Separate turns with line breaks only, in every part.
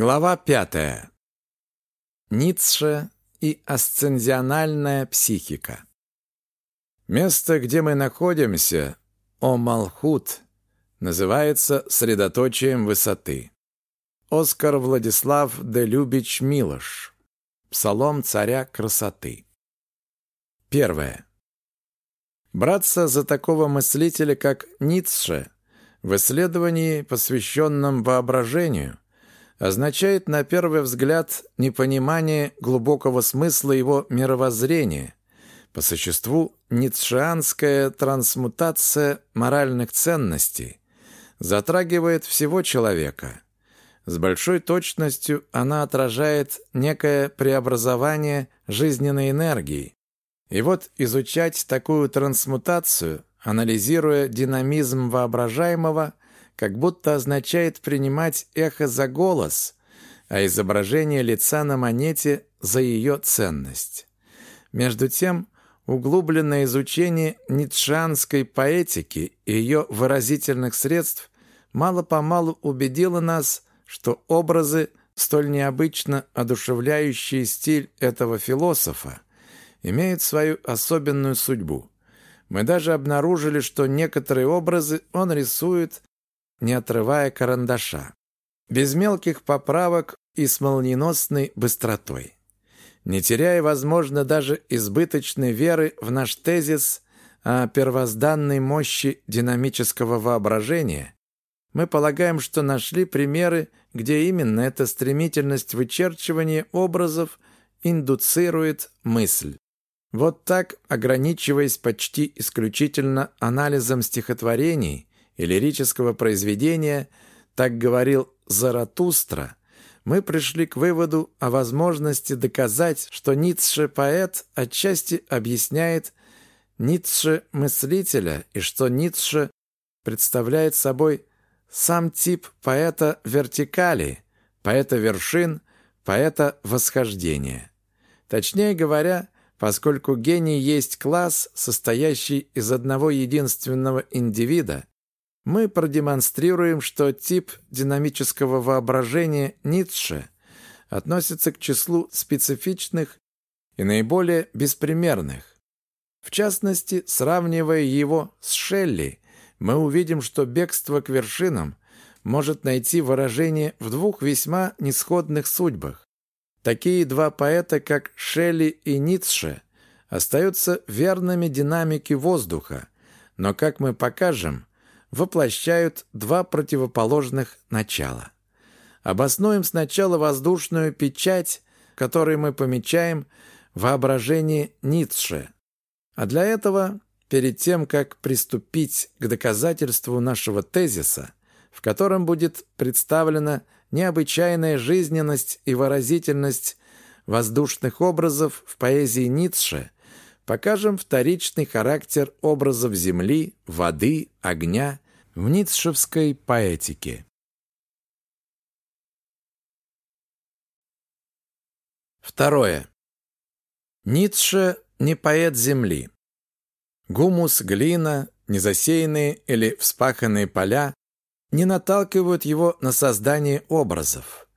Глава пятая. Ницше и асцензиональная психика. Место, где мы находимся, о Малхут, называется средоточием высоты. Оскар Владислав де Любич Милош. Псалом царя красоты. Первое. Браться за такого мыслителя, как Ницше, в исследовании, посвященном воображению – означает на первый взгляд непонимание глубокого смысла его мировоззрения, по существу ницшеанская трансмутация моральных ценностей, затрагивает всего человека. С большой точностью она отражает некое преобразование жизненной энергии. И вот изучать такую трансмутацию, анализируя динамизм воображаемого – как будто означает принимать эхо за голос, а изображение лица на монете за ее ценность. Между тем, углубленное изучение ницшанской поэтики и ее выразительных средств мало-помалу убедило нас, что образы, столь необычно одушевляющие стиль этого философа, имеют свою особенную судьбу. Мы даже обнаружили, что некоторые образы он рисует не отрывая карандаша, без мелких поправок и с молниеносной быстротой. Не теряя, возможно, даже избыточной веры в наш тезис о первозданной мощи динамического воображения, мы полагаем, что нашли примеры, где именно эта стремительность вычерчивания образов индуцирует мысль. Вот так, ограничиваясь почти исключительно анализом стихотворений, и лирического произведения «Так говорил Заратустра», мы пришли к выводу о возможности доказать, что Ницше поэт отчасти объясняет Ницше мыслителя и что Ницше представляет собой сам тип поэта вертикали, поэта вершин, поэта восхождения. Точнее говоря, поскольку гений есть класс, состоящий из одного единственного индивида, мы продемонстрируем, что тип динамического воображения Ницше относится к числу специфичных и наиболее беспримерных. В частности, сравнивая его с Шелли, мы увидим, что бегство к вершинам может найти выражение в двух весьма несходных судьбах. Такие два поэта, как Шелли и Ницше, остаются верными динамике воздуха, но, как мы покажем, воплощают два противоположных начала. Обоснуем сначала воздушную печать, которую мы помечаем в воображении Ницше. А для этого, перед тем, как приступить к доказательству нашего тезиса, в котором будет представлена необычайная жизненность и выразительность воздушных образов в поэзии Ницше – покажем вторичный характер образов земли, воды, огня в ницшевской поэтике. Второе. Ницше не поэт земли. Гумус, глина, незасеянные или вспаханные поля не наталкивают его на создание образов.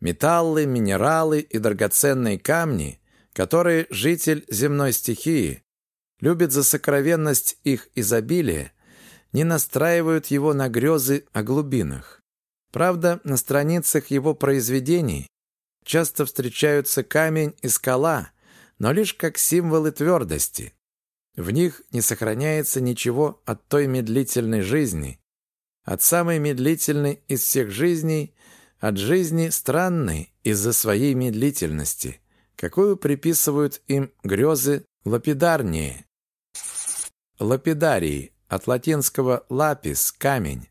Металлы, минералы и драгоценные камни которые житель земной стихии любит за сокровенность их изобилия, не настраивают его на грезы о глубинах. Правда, на страницах его произведений часто встречаются камень и скала, но лишь как символы твердости. В них не сохраняется ничего от той медлительной жизни, от самой медлительной из всех жизней, от жизни странной из-за своей медлительности – какую приписывают им грезы лапидарнее. Лапидарии от латинского «лапис» – камень.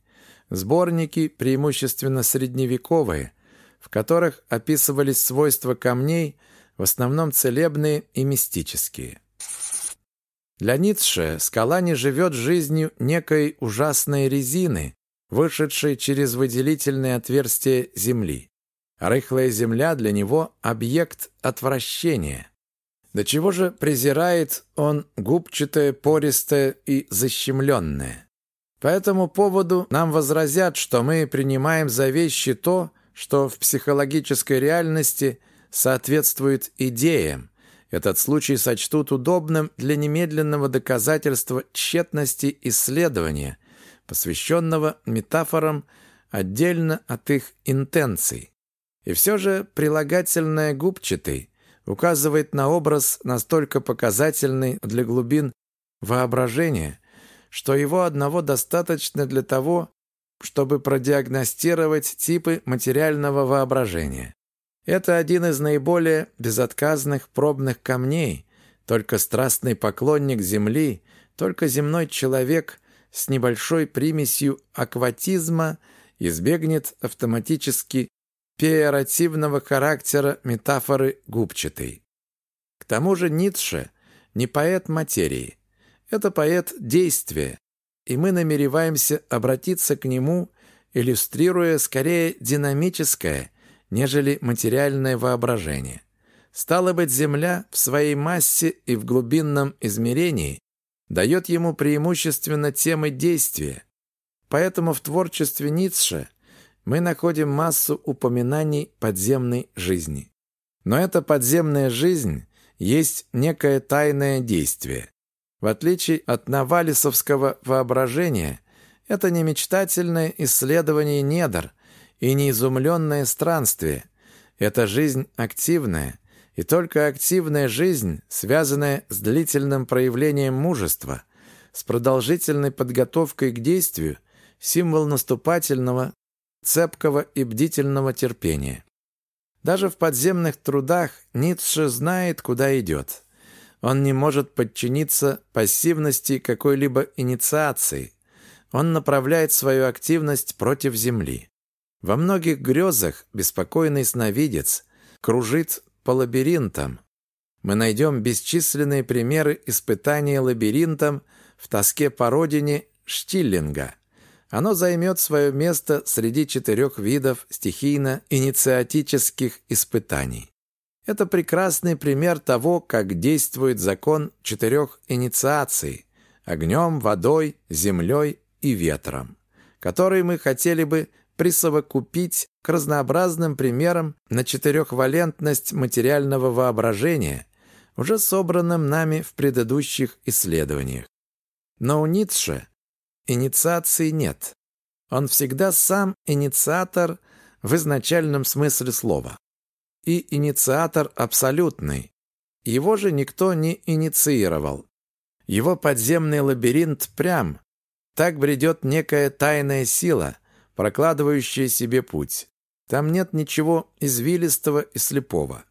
Сборники, преимущественно средневековые, в которых описывались свойства камней, в основном целебные и мистические. Для Ницше скала не живет жизнью некой ужасной резины, вышедшей через выделительные отверстия Земли. Рыхлая земля для него – объект отвращения. До чего же презирает он губчатое, пористое и защемленное. По этому поводу нам возразят, что мы принимаем за вещи то, что в психологической реальности соответствует идеям. Этот случай сочтут удобным для немедленного доказательства тщетности исследования, посвященного метафорам отдельно от их интенций. И все же прилагательное «губчатый» указывает на образ настолько показательный для глубин воображения, что его одного достаточно для того, чтобы продиагностировать типы материального воображения. Это один из наиболее безотказных пробных камней, только страстный поклонник Земли, только земной человек с небольшой примесью акватизма избегнет автоматически пеоративного характера метафоры губчатой. К тому же Ницше не поэт материи, это поэт действия, и мы намереваемся обратиться к нему, иллюстрируя скорее динамическое, нежели материальное воображение. Стало быть, Земля в своей массе и в глубинном измерении дает ему преимущественно темы действия. Поэтому в творчестве Ницше мы находим массу упоминаний подземной жизни. Но эта подземная жизнь есть некое тайное действие. В отличие от навалисовского воображения, это не мечтательное исследование недр и не изумленное странствие. Это жизнь активная, и только активная жизнь, связанная с длительным проявлением мужества, с продолжительной подготовкой к действию, символ наступательного, цепкого и бдительного терпения. Даже в подземных трудах Ницше знает, куда идет. Он не может подчиниться пассивности какой-либо инициации. Он направляет свою активность против Земли. Во многих грезах беспокойный сновидец кружит по лабиринтам. Мы найдем бесчисленные примеры испытания лабиринтом в тоске по родине Штиллинга. Оно займет свое место среди четырех видов стихийно-инициатических испытаний. Это прекрасный пример того, как действует закон четырех инициаций – огнем, водой, землей и ветром, который мы хотели бы присовокупить к разнообразным примерам на четырехвалентность материального воображения, уже собранным нами в предыдущих исследованиях. Но у Ницше инициации нет. Он всегда сам инициатор в изначальном смысле слова и инициатор абсолютный. Его же никто не инициировал. Его подземный лабиринт прям. Так бредет некая тайная сила, прокладывающая себе путь. Там нет ничего извилистого и слепого.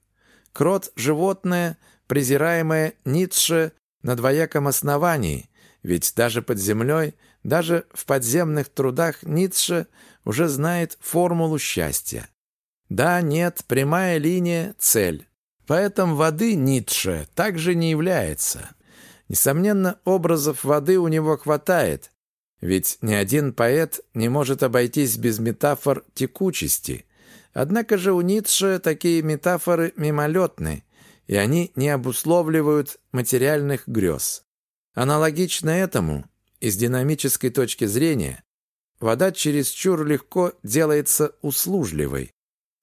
Крот – животное, презираемое Ницше на двояком основании, ведь даже под землей, даже в подземных трудах Ницше уже знает формулу счастья. Да, нет, прямая линия – цель. Поэтому воды Ницше также не является. Несомненно, образов воды у него хватает, ведь ни один поэт не может обойтись без метафор текучести. Однако же у Ницше такие метафоры мимолетны, и они не обусловливают материальных грез. Аналогично этому, из динамической точки зрения, вода чересчур легко делается услужливой.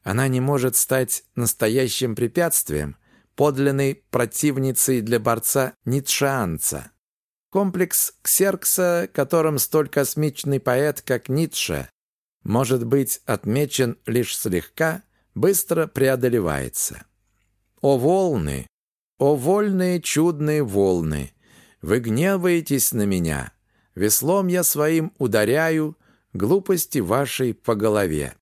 Она не может стать настоящим препятствием, подлинной противницей для борца ницшеанца. Комплекс Ксеркса, которым столь космичный поэт, как Ницше, может быть отмечен лишь слегка, быстро преодолевается. О волны! О вольные чудные волны! Вы гневаетесь на меня. Веслом я своим ударяю глупости вашей по голове.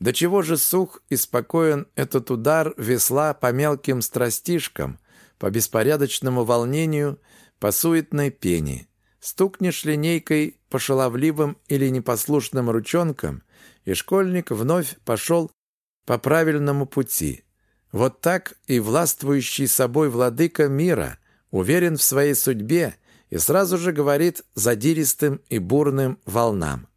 До чего же сух и спокоен этот удар весла по мелким страстишкам, по беспорядочному волнению, по суетной пене. Стукнешь линейкой по шаловливым или непослушным ручонкам, и школьник вновь пошел по правильному пути. Вот так и властвующий собой владыка мира уверен в своей судьбе и сразу же говорит задиристым и бурным волнам.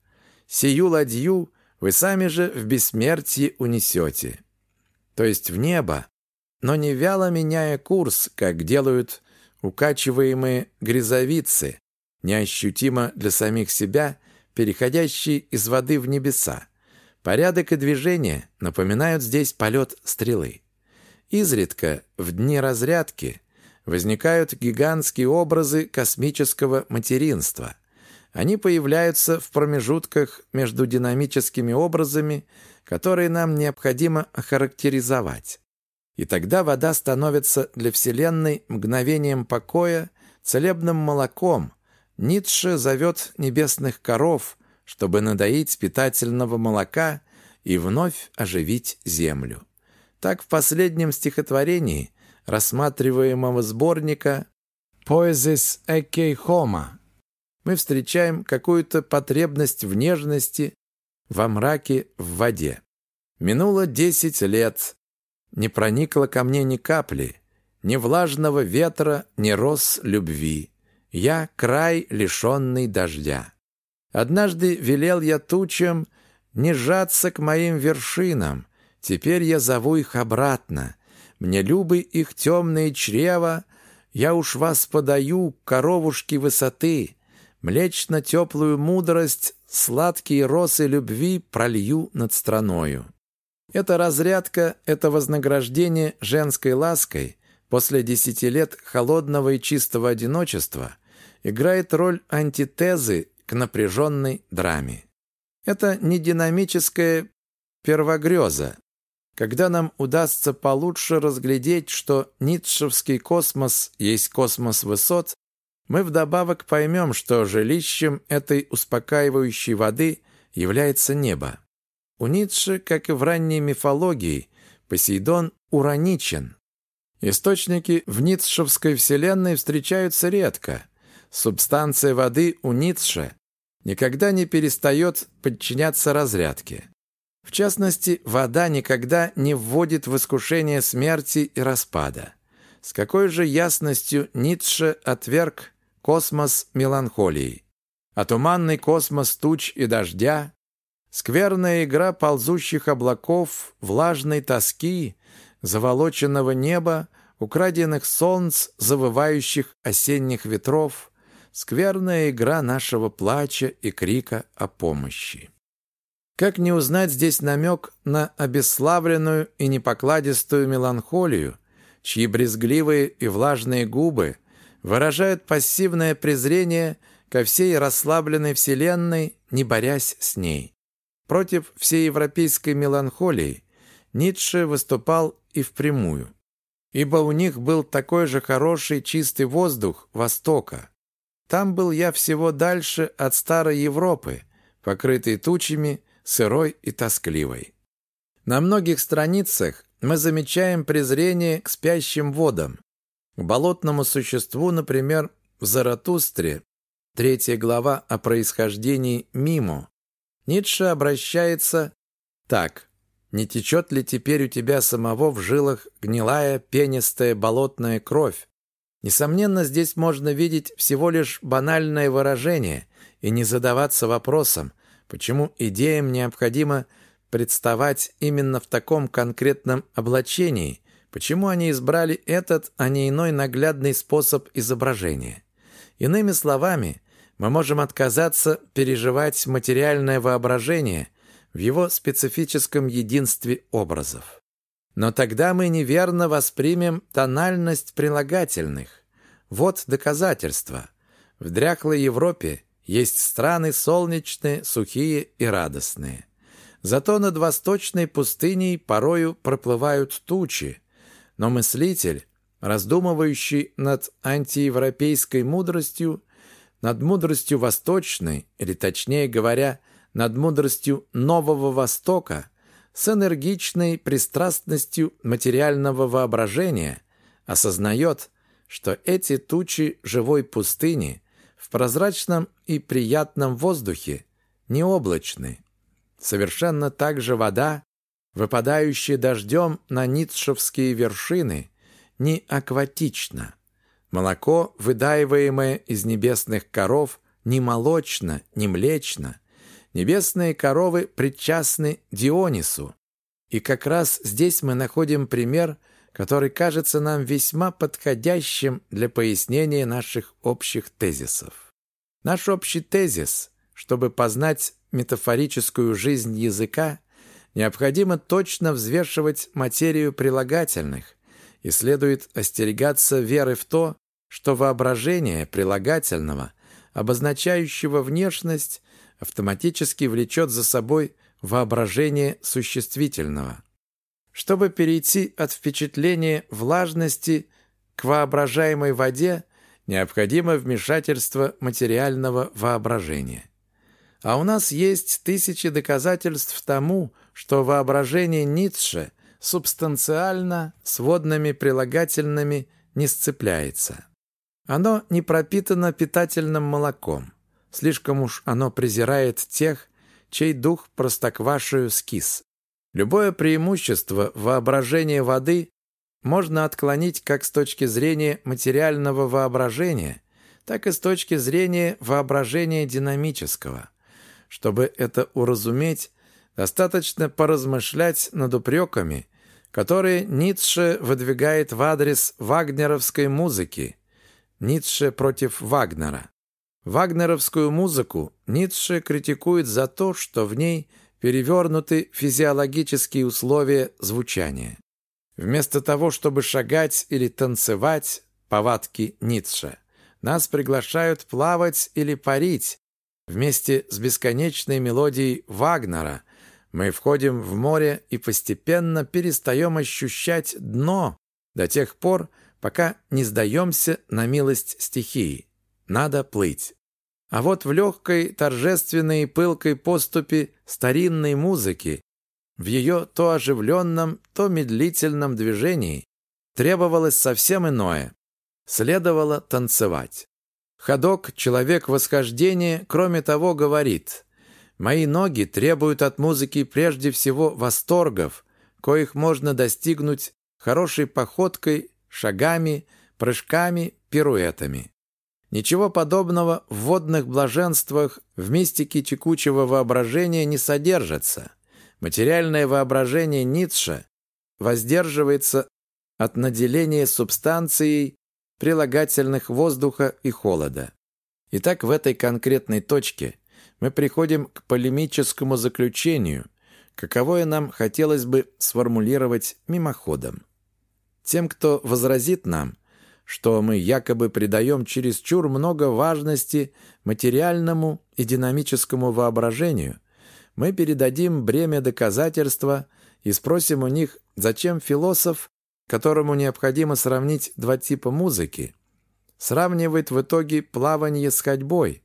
«Сию ладью вы сами же в бессмертие унесете. То есть в небо, но не вяло меняя курс, как делают укачиваемые грязовицы, неощутимо для самих себя, переходящие из воды в небеса. Порядок и движение напоминают здесь полет стрелы. Изредка, в дни разрядки, возникают гигантские образы космического материнства. Они появляются в промежутках между динамическими образами, которые нам необходимо охарактеризовать. И тогда вода становится для Вселенной мгновением покоя, целебным молоком. Ницше зовет небесных коров, чтобы надоить питательного молока и вновь оживить землю. Так в последнем стихотворении рассматриваемого сборника «Poesis Ekei Homo» мы встречаем какую-то потребность в нежности, во мраке, в воде. Минуло десять лет, не проникло ко мне ни капли, ни влажного ветра, ни роз любви. Я край, лишенный дождя. Однажды велел я тучам не жаться к моим вершинам, теперь я зову их обратно. Мне любы их темные чрева, я уж вас подаю, коровушки высоты, млечно-теплую мудрость, сладкие росы любви пролью над страною. Эта разрядка, это вознаграждение женской лаской после десяти лет холодного и чистого одиночества играет роль антитезы к напряженной драме. Это не динамическая первогреза, когда нам удастся получше разглядеть, что ницшевский космос есть космос высот, мы вдобавок поймем, что жилищем этой успокаивающей воды является небо. У Ницше, как и в ранней мифологии, Посейдон ураничен. Источники в ницшевской вселенной встречаются редко. Субстанция воды у Ницше никогда не перестает подчиняться разрядке. В частности, вода никогда не вводит в искушение смерти и распада. С какой же ясностью Ницше отверг космос меланхолии. А туманный космос туч и дождя, скверная игра ползущих облаков, влажной тоски, заволоченного неба, украденных солнц, завывающих осенних ветров, скверная игра нашего плача и крика о помощи. Как не узнать здесь намек на обесславленную и непокладистую меланхолию, чьи брезгливые и влажные губы выражают пассивное презрение ко всей расслабленной вселенной, не борясь с ней. Против всей европейской меланхолии Ницше выступал и впрямую. Ибо у них был такой же хороший чистый воздух Востока. Там был я всего дальше от старой Европы, покрытой тучами, сырой и тоскливой. На многих страницах мы замечаем презрение к спящим водам, к болотному существу, например, в Заратустре, третья глава о происхождении Мимо, Ницше обращается так. «Не течет ли теперь у тебя самого в жилах гнилая, пенистая, болотная кровь? Несомненно, здесь можно видеть всего лишь банальное выражение и не задаваться вопросом, почему идеям необходимо представать именно в таком конкретном облачении, Почему они избрали этот, а не иной наглядный способ изображения? Иными словами, мы можем отказаться переживать материальное воображение в его специфическом единстве образов. Но тогда мы неверно воспримем тональность прилагательных. Вот доказательство. В дряхлой Европе есть страны солнечные, сухие и радостные. Зато над восточной пустыней порою проплывают тучи, но мыслитель, раздумывающий над антиевропейской мудростью, над мудростью восточной, или точнее говоря, над мудростью Нового Востока, с энергичной пристрастностью материального воображения, осознает, что эти тучи живой пустыни в прозрачном и приятном воздухе не облачны. Совершенно так же вода выпадающее дождем на ницшевские вершины, не акватично. Молоко, выдаиваемое из небесных коров, не молочно, не млечно. Небесные коровы причастны Дионису. И как раз здесь мы находим пример, который кажется нам весьма подходящим для пояснения наших общих тезисов. Наш общий тезис, чтобы познать метафорическую жизнь языка – необходимо точно взвешивать материю прилагательных, и следует остерегаться веры в то, что воображение прилагательного, обозначающего внешность, автоматически влечет за собой воображение существительного. Чтобы перейти от впечатления влажности к воображаемой воде, необходимо вмешательство материального воображения. А у нас есть тысячи доказательств тому, что воображение Ницше субстанциально с водными прилагательными не сцепляется. Оно не пропитано питательным молоком. Слишком уж оно презирает тех, чей дух простоквашею скис. Любое преимущество воображения воды можно отклонить как с точки зрения материального воображения, так и с точки зрения воображения динамического. Чтобы это уразуметь, достаточно поразмышлять над упреками, которые Ницше выдвигает в адрес вагнеровской музыки. Ницше против Вагнера. Вагнеровскую музыку Ницше критикует за то, что в ней перевернуты физиологические условия звучания. Вместо того, чтобы шагать или танцевать, повадки Ницше, нас приглашают плавать или парить. Вместе с бесконечной мелодией Вагнера мы входим в море и постепенно перестаем ощущать дно до тех пор, пока не сдаемся на милость стихии. Надо плыть. А вот в легкой, торжественной и пылкой поступе старинной музыки в ее то оживленном, то медлительном движении требовалось совсем иное. Следовало танцевать. Ходок, человек восхождения, кроме того, говорит «Мои ноги требуют от музыки прежде всего восторгов, коих можно достигнуть хорошей походкой, шагами, прыжками, пируэтами». Ничего подобного в водных блаженствах, в мистике текучего воображения не содержится – Материальное воображение Ницше воздерживается от наделения субстанцией прилагательных воздуха и холода. Итак, в этой конкретной точке мы приходим к полемическому заключению, каковое нам хотелось бы сформулировать мимоходом. Тем, кто возразит нам, что мы якобы придаем чересчур много важности материальному и динамическому воображению – мы передадим бремя доказательства и спросим у них, зачем философ, которому необходимо сравнить два типа музыки, сравнивает в итоге плавание с ходьбой,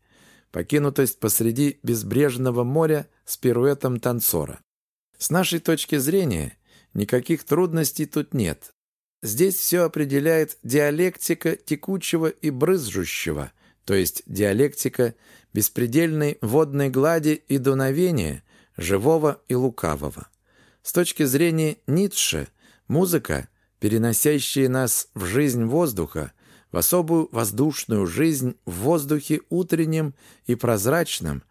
покинутость посреди безбрежного моря с пируэтом танцора. С нашей точки зрения, никаких трудностей тут нет. Здесь все определяет диалектика текучего и брызжущего, то есть диалектика беспредельной водной глади и дуновения, живого и лукавого. С точки зрения Ницше, музыка, переносящая нас в жизнь воздуха, в особую воздушную жизнь в воздухе утреннем и прозрачном,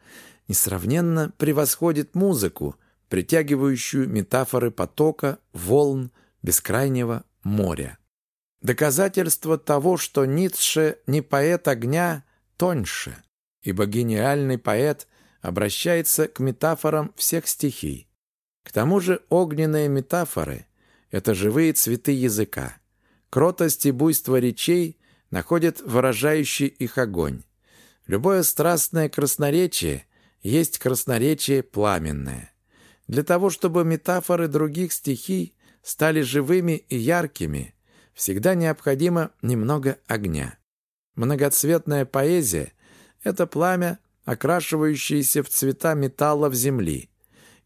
несравненно превосходит музыку, притягивающую метафоры потока, волн, бескрайнего моря. Доказательство того, что Ницше не поэт огня, тоньше, ибо гениальный поэт обращается к метафорам всех стихий. К тому же огненные метафоры – это живые цветы языка. Кротость и буйство речей находят выражающий их огонь. Любое страстное красноречие есть красноречие пламенное. Для того, чтобы метафоры других стихий стали живыми и яркими, всегда необходимо немного огня. Многоцветная поэзия – это пламя, окрашивающиеся в цвета металлов земли.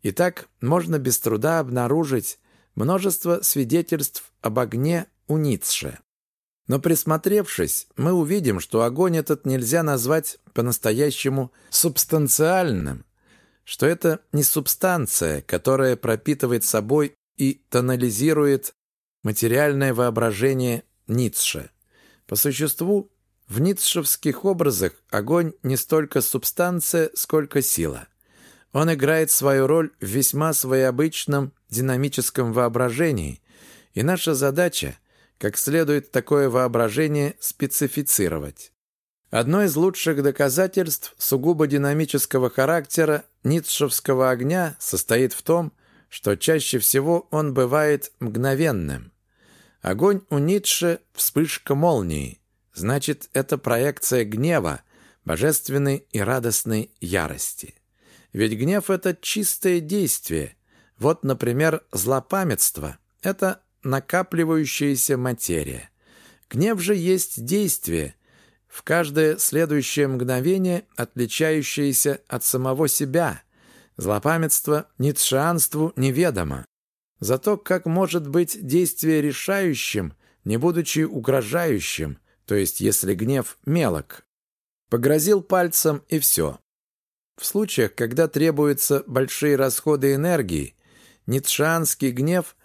И так можно без труда обнаружить множество свидетельств об огне у Ницше. Но присмотревшись, мы увидим, что огонь этот нельзя назвать по-настоящему субстанциальным, что это не субстанция, которая пропитывает собой и тонализирует материальное воображение Ницше. По существу, в ницшевских образах огонь не столько субстанция, сколько сила. Он играет свою роль в весьма своеобычном динамическом воображении, и наша задача – как следует такое воображение специфицировать. Одно из лучших доказательств сугубо динамического характера ницшевского огня состоит в том, что чаще всего он бывает мгновенным. Огонь у Ницше – вспышка молнии, значит, это проекция гнева, божественной и радостной ярости. Ведь гнев – это чистое действие. Вот, например, злопамятство – это накапливающаяся материя. Гнев же есть действие, в каждое следующее мгновение отличающееся от самого себя. Злопамятство ницшеанству неведомо. Зато как может быть действие решающим, не будучи угрожающим, то есть если гнев мелок. Погрозил пальцем и все. В случаях, когда требуются большие расходы энергии, ницшеанский гнев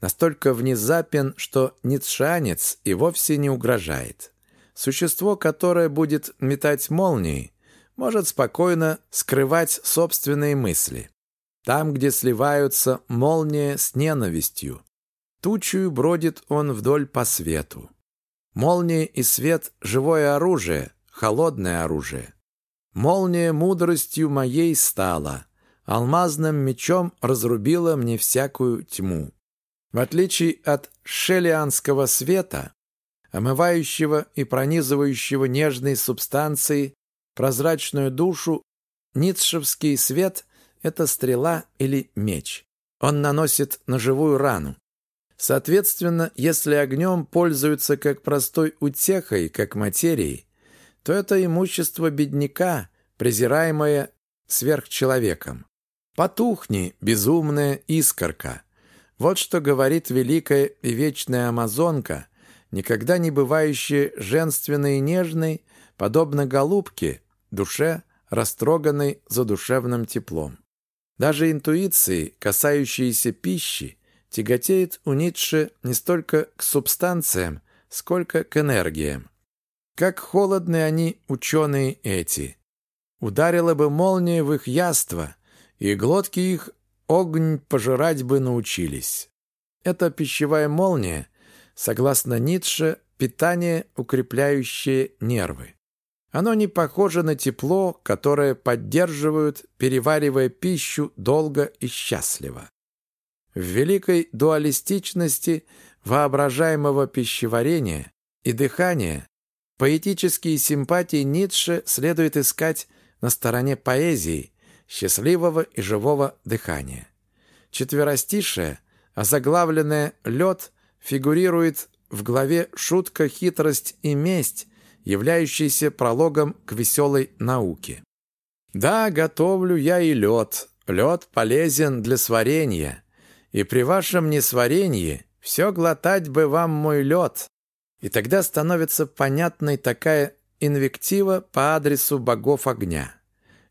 настолько внезапен, что ницшанец и вовсе не угрожает. Существо, которое будет метать молнии, может спокойно скрывать собственные мысли. Там, где сливаются молния с ненавистью, тучью бродит он вдоль по свету. Молния и свет — живое оружие, холодное оружие. Молния мудростью моей стала, алмазным мечом разрубила мне всякую тьму. В отличие от шелианского света, омывающего и пронизывающего нежной субстанцией прозрачную душу, ницшевский свет — это стрела или меч. Он наносит ножевую рану. Соответственно, если огнем пользуются как простой утехой, как материей, то это имущество бедняка, презираемое сверхчеловеком. Потухни, безумная искорка. Вот что говорит великая и вечная амазонка, никогда не бывающая женственной и нежной, подобно голубке, душе, растроганной задушевным теплом. Даже интуиции, касающиеся пищи, тяготеет у Ницше не столько к субстанциям, сколько к энергиям. Как холодны они, ученые эти. Ударила бы молния в их яство, и глотки их огонь пожирать бы научились. Эта пищевая молния, согласно Ницше, питание, укрепляющее нервы. Оно не похоже на тепло, которое поддерживают, переваривая пищу долго и счастливо. В великой дуалистичности воображаемого пищеварения и дыхания поэтические симпатии Ницше следует искать на стороне поэзии, счастливого и живого дыхания. Четверостишее, озаглавленное «Лед», фигурирует в главе «Шутка, хитрость и месть», являющийся прологом к веселой науке. «Да, готовлю я и лед. Лед полезен для сварения. И при вашем несварении все глотать бы вам мой лед». И тогда становится понятной такая инвектива по адресу богов огня.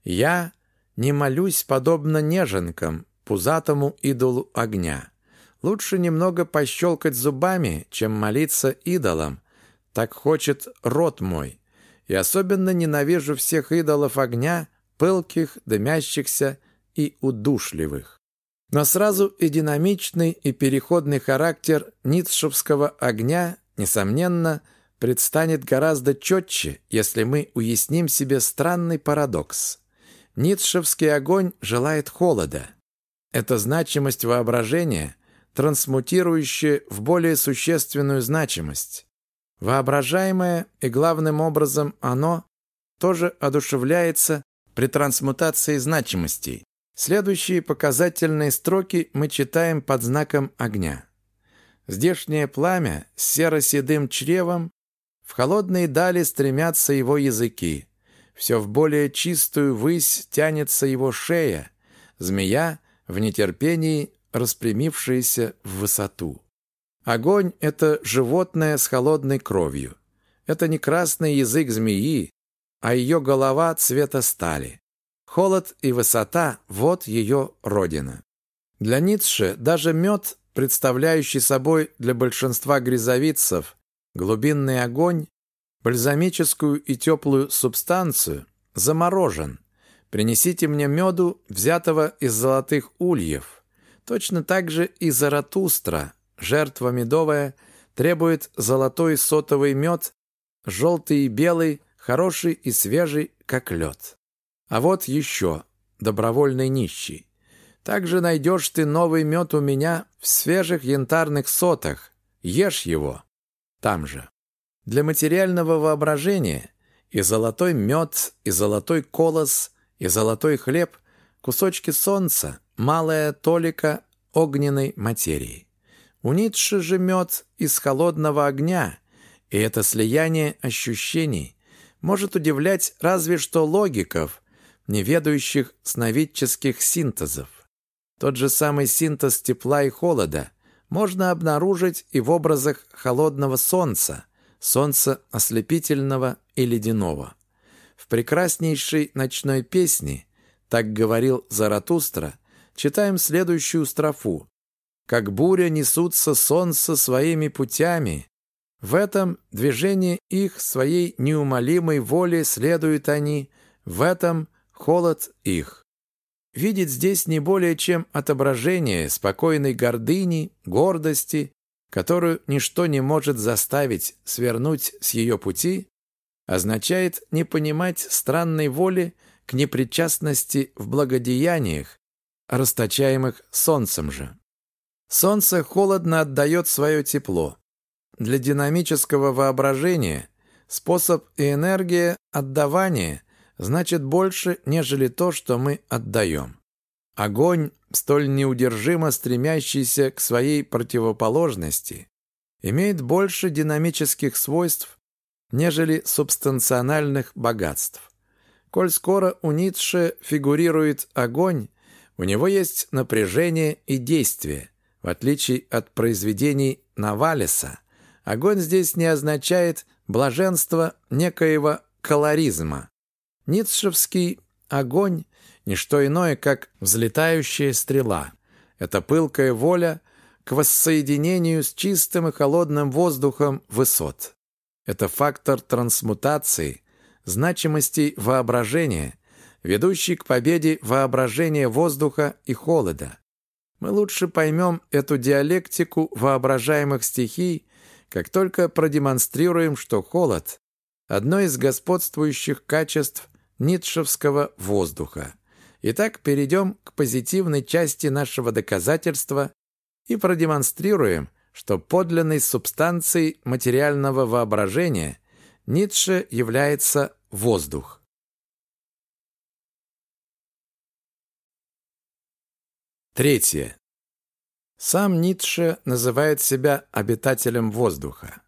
«Я не молюсь, подобно неженкам, пузатому идолу огня. Лучше немного пощелкать зубами, чем молиться идолам. Так хочет рот мой. И особенно ненавижу всех идолов огня, пылких, дымящихся и удушливых. Но сразу и динамичный, и переходный характер ницшевского огня, несомненно, предстанет гораздо четче, если мы уясним себе странный парадокс. Ницшевский огонь желает холода. Это значимость воображения, трансмутирующая в более существенную значимость. Воображаемое и главным образом оно тоже одушевляется при трансмутации значимостей. Следующие показательные строки мы читаем под знаком огня. Здешнее пламя с серо-седым чревом, в холодные дали стремятся его языки. Все в более чистую высь тянется его шея, змея в нетерпении распрямившаяся в высоту. Огонь — это животное с холодной кровью. Это не красный язык змеи, а ее голова цвета стали. Холод и высота — вот ее родина. Для Ницше даже мед, представляющий собой для большинства грязовицев глубинный огонь, бальзамическую и теплую субстанцию, заморожен. Принесите мне меду, взятого из золотых ульев. Точно так же и Заратустра, жертва медовая, требует золотой сотовый мед, желтый и белый, хороший и свежий, как лед. А вот еще добровольный нищий. Также найдешь ты новый мед у меня в свежих янтарных сотах. Ешь его там же. Для материального воображения и золотой мед, и золотой колос, и золотой хлеб – кусочки солнца, малая толика огненной материи. У Ницше же мед из холодного огня, и это слияние ощущений может удивлять разве что логиков, не ведающих сновидческих синтезов. Тот же самый синтез тепла и холода можно обнаружить и в образах холодного солнца, солнца ослепительного и ледяного. В прекраснейшей ночной песне, так говорил Заратустра, читаем следующую строфу. «Как буря несутся солнце своими путями, в этом движении их своей неумолимой воле следуют они, в этом холод их» видит здесь не более чем отображение спокойной гордыни, гордости, которую ничто не может заставить свернуть с ее пути, означает не понимать странной воли к непричастности в благодеяниях, расточаемых солнцем же. Солнце холодно отдает свое тепло. Для динамического воображения способ и энергия отдавания значит больше, нежели то, что мы отдаем. Огонь, столь неудержимо стремящийся к своей противоположности, имеет больше динамических свойств, нежели субстанциональных богатств. Коль скоро у Ницше фигурирует огонь, у него есть напряжение и действие, в отличие от произведений Навалиса. Огонь здесь не означает блаженство некоего колоризма, Ницшевский огонь – не что иное, как взлетающая стрела. Это пылкая воля к воссоединению с чистым и холодным воздухом высот. Это фактор трансмутации, значимости воображения, ведущий к победе воображения воздуха и холода. Мы лучше поймем эту диалектику воображаемых стихий, как только продемонстрируем, что холод – одно из господствующих качеств ницшевского воздуха. Итак, перейдем к позитивной части нашего доказательства и продемонстрируем, что подлинной субстанцией материального воображения Ницше является воздух. Третье. Сам Ницше называет себя обитателем воздуха.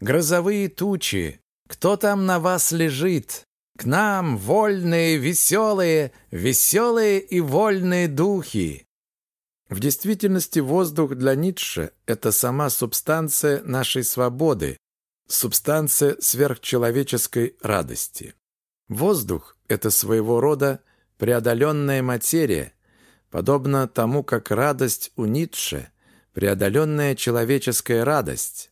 «Грозовые тучи! Кто там на вас лежит? К нам вольные, веселые, веселые и вольные духи. В действительности воздух для Ницше – это сама субстанция нашей свободы, субстанция сверхчеловеческой радости. Воздух – это своего рода преодоленная материя, подобно тому, как радость у Ницше – преодоленная человеческая радость.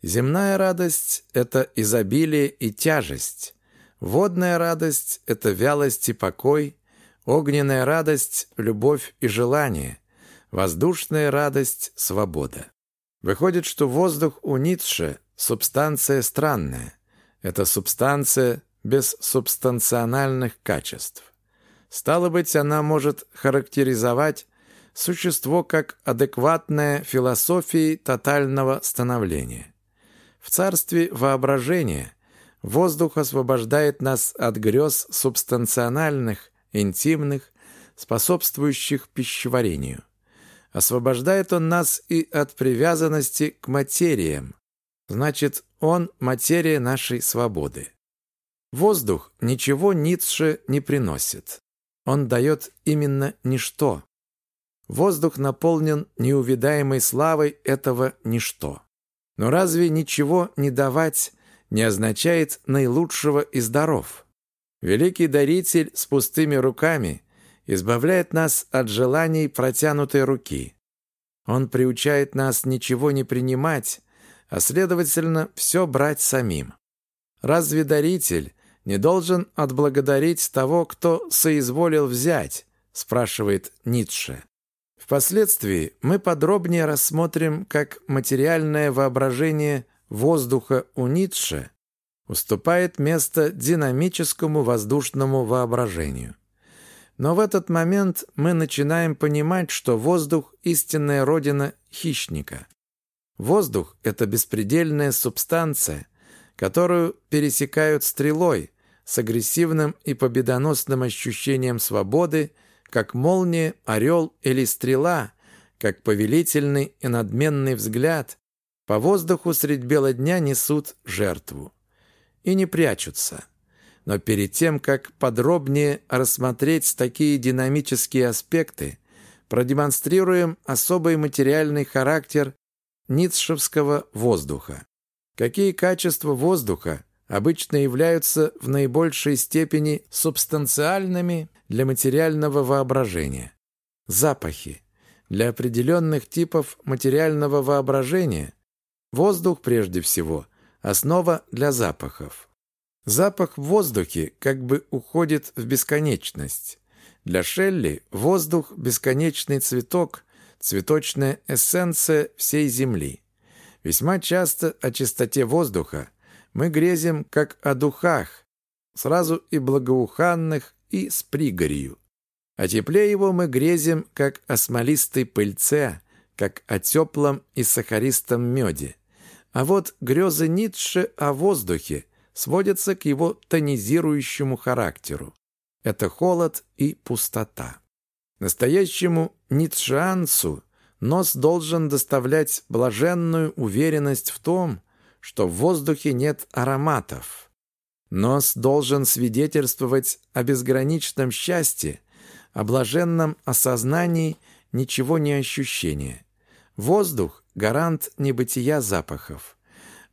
Земная радость – это изобилие и тяжесть. Водная радость – это вялость и покой, огненная радость – любовь и желание, воздушная радость – свобода. Выходит, что воздух у Ницше – субстанция странная. Это субстанция без субстанциональных качеств. Стало быть, она может характеризовать существо как адекватное философии тотального становления. В царстве воображения Воздух освобождает нас от грез субстанциональных, интимных, способствующих пищеварению. Освобождает он нас и от привязанности к материям. Значит, он – материя нашей свободы. Воздух ничего Ницше не приносит. Он дает именно ничто. Воздух наполнен неувидаемой славой этого ничто. Но разве ничего не давать не означает наилучшего из даров. Великий даритель с пустыми руками избавляет нас от желаний протянутой руки. Он приучает нас ничего не принимать, а, следовательно, все брать самим. Разве даритель не должен отблагодарить того, кто соизволил взять, спрашивает Ницше. Впоследствии мы подробнее рассмотрим, как материальное воображение воздуха у Ницше уступает место динамическому воздушному воображению. Но в этот момент мы начинаем понимать, что воздух – истинная родина хищника. Воздух – это беспредельная субстанция, которую пересекают стрелой, с агрессивным и победоносным ощущением свободы, как молния, орел или стрела, как повелительный и надменный взгляд, по воздуху средь бела дня несут жертву. И не прячутся. Но перед тем, как подробнее рассмотреть такие динамические аспекты, продемонстрируем особый материальный характер ницшевского воздуха. Какие качества воздуха обычно являются в наибольшей степени субстанциальными для материального воображения? Запахи. Для определенных типов материального воображения воздух прежде всего – основа для запахов. Запах в воздухе как бы уходит в бесконечность. Для Шелли воздух – бесконечный цветок, цветочная эссенция всей Земли. Весьма часто о чистоте воздуха мы грезим как о духах, сразу и благоуханных, и с пригорью. О тепле его мы грезим как о смолистой пыльце, как о теплом и сахаристом меде. А вот грезы Ницше о воздухе сводятся к его тонизирующему характеру. Это холод и пустота. Настоящему ницшеанцу нос должен доставлять блаженную уверенность в том, что в воздухе нет ароматов. Нос должен свидетельствовать о безграничном счастье, о блаженном осознании ничего не ощущения. Воздух – гарант небытия запахов.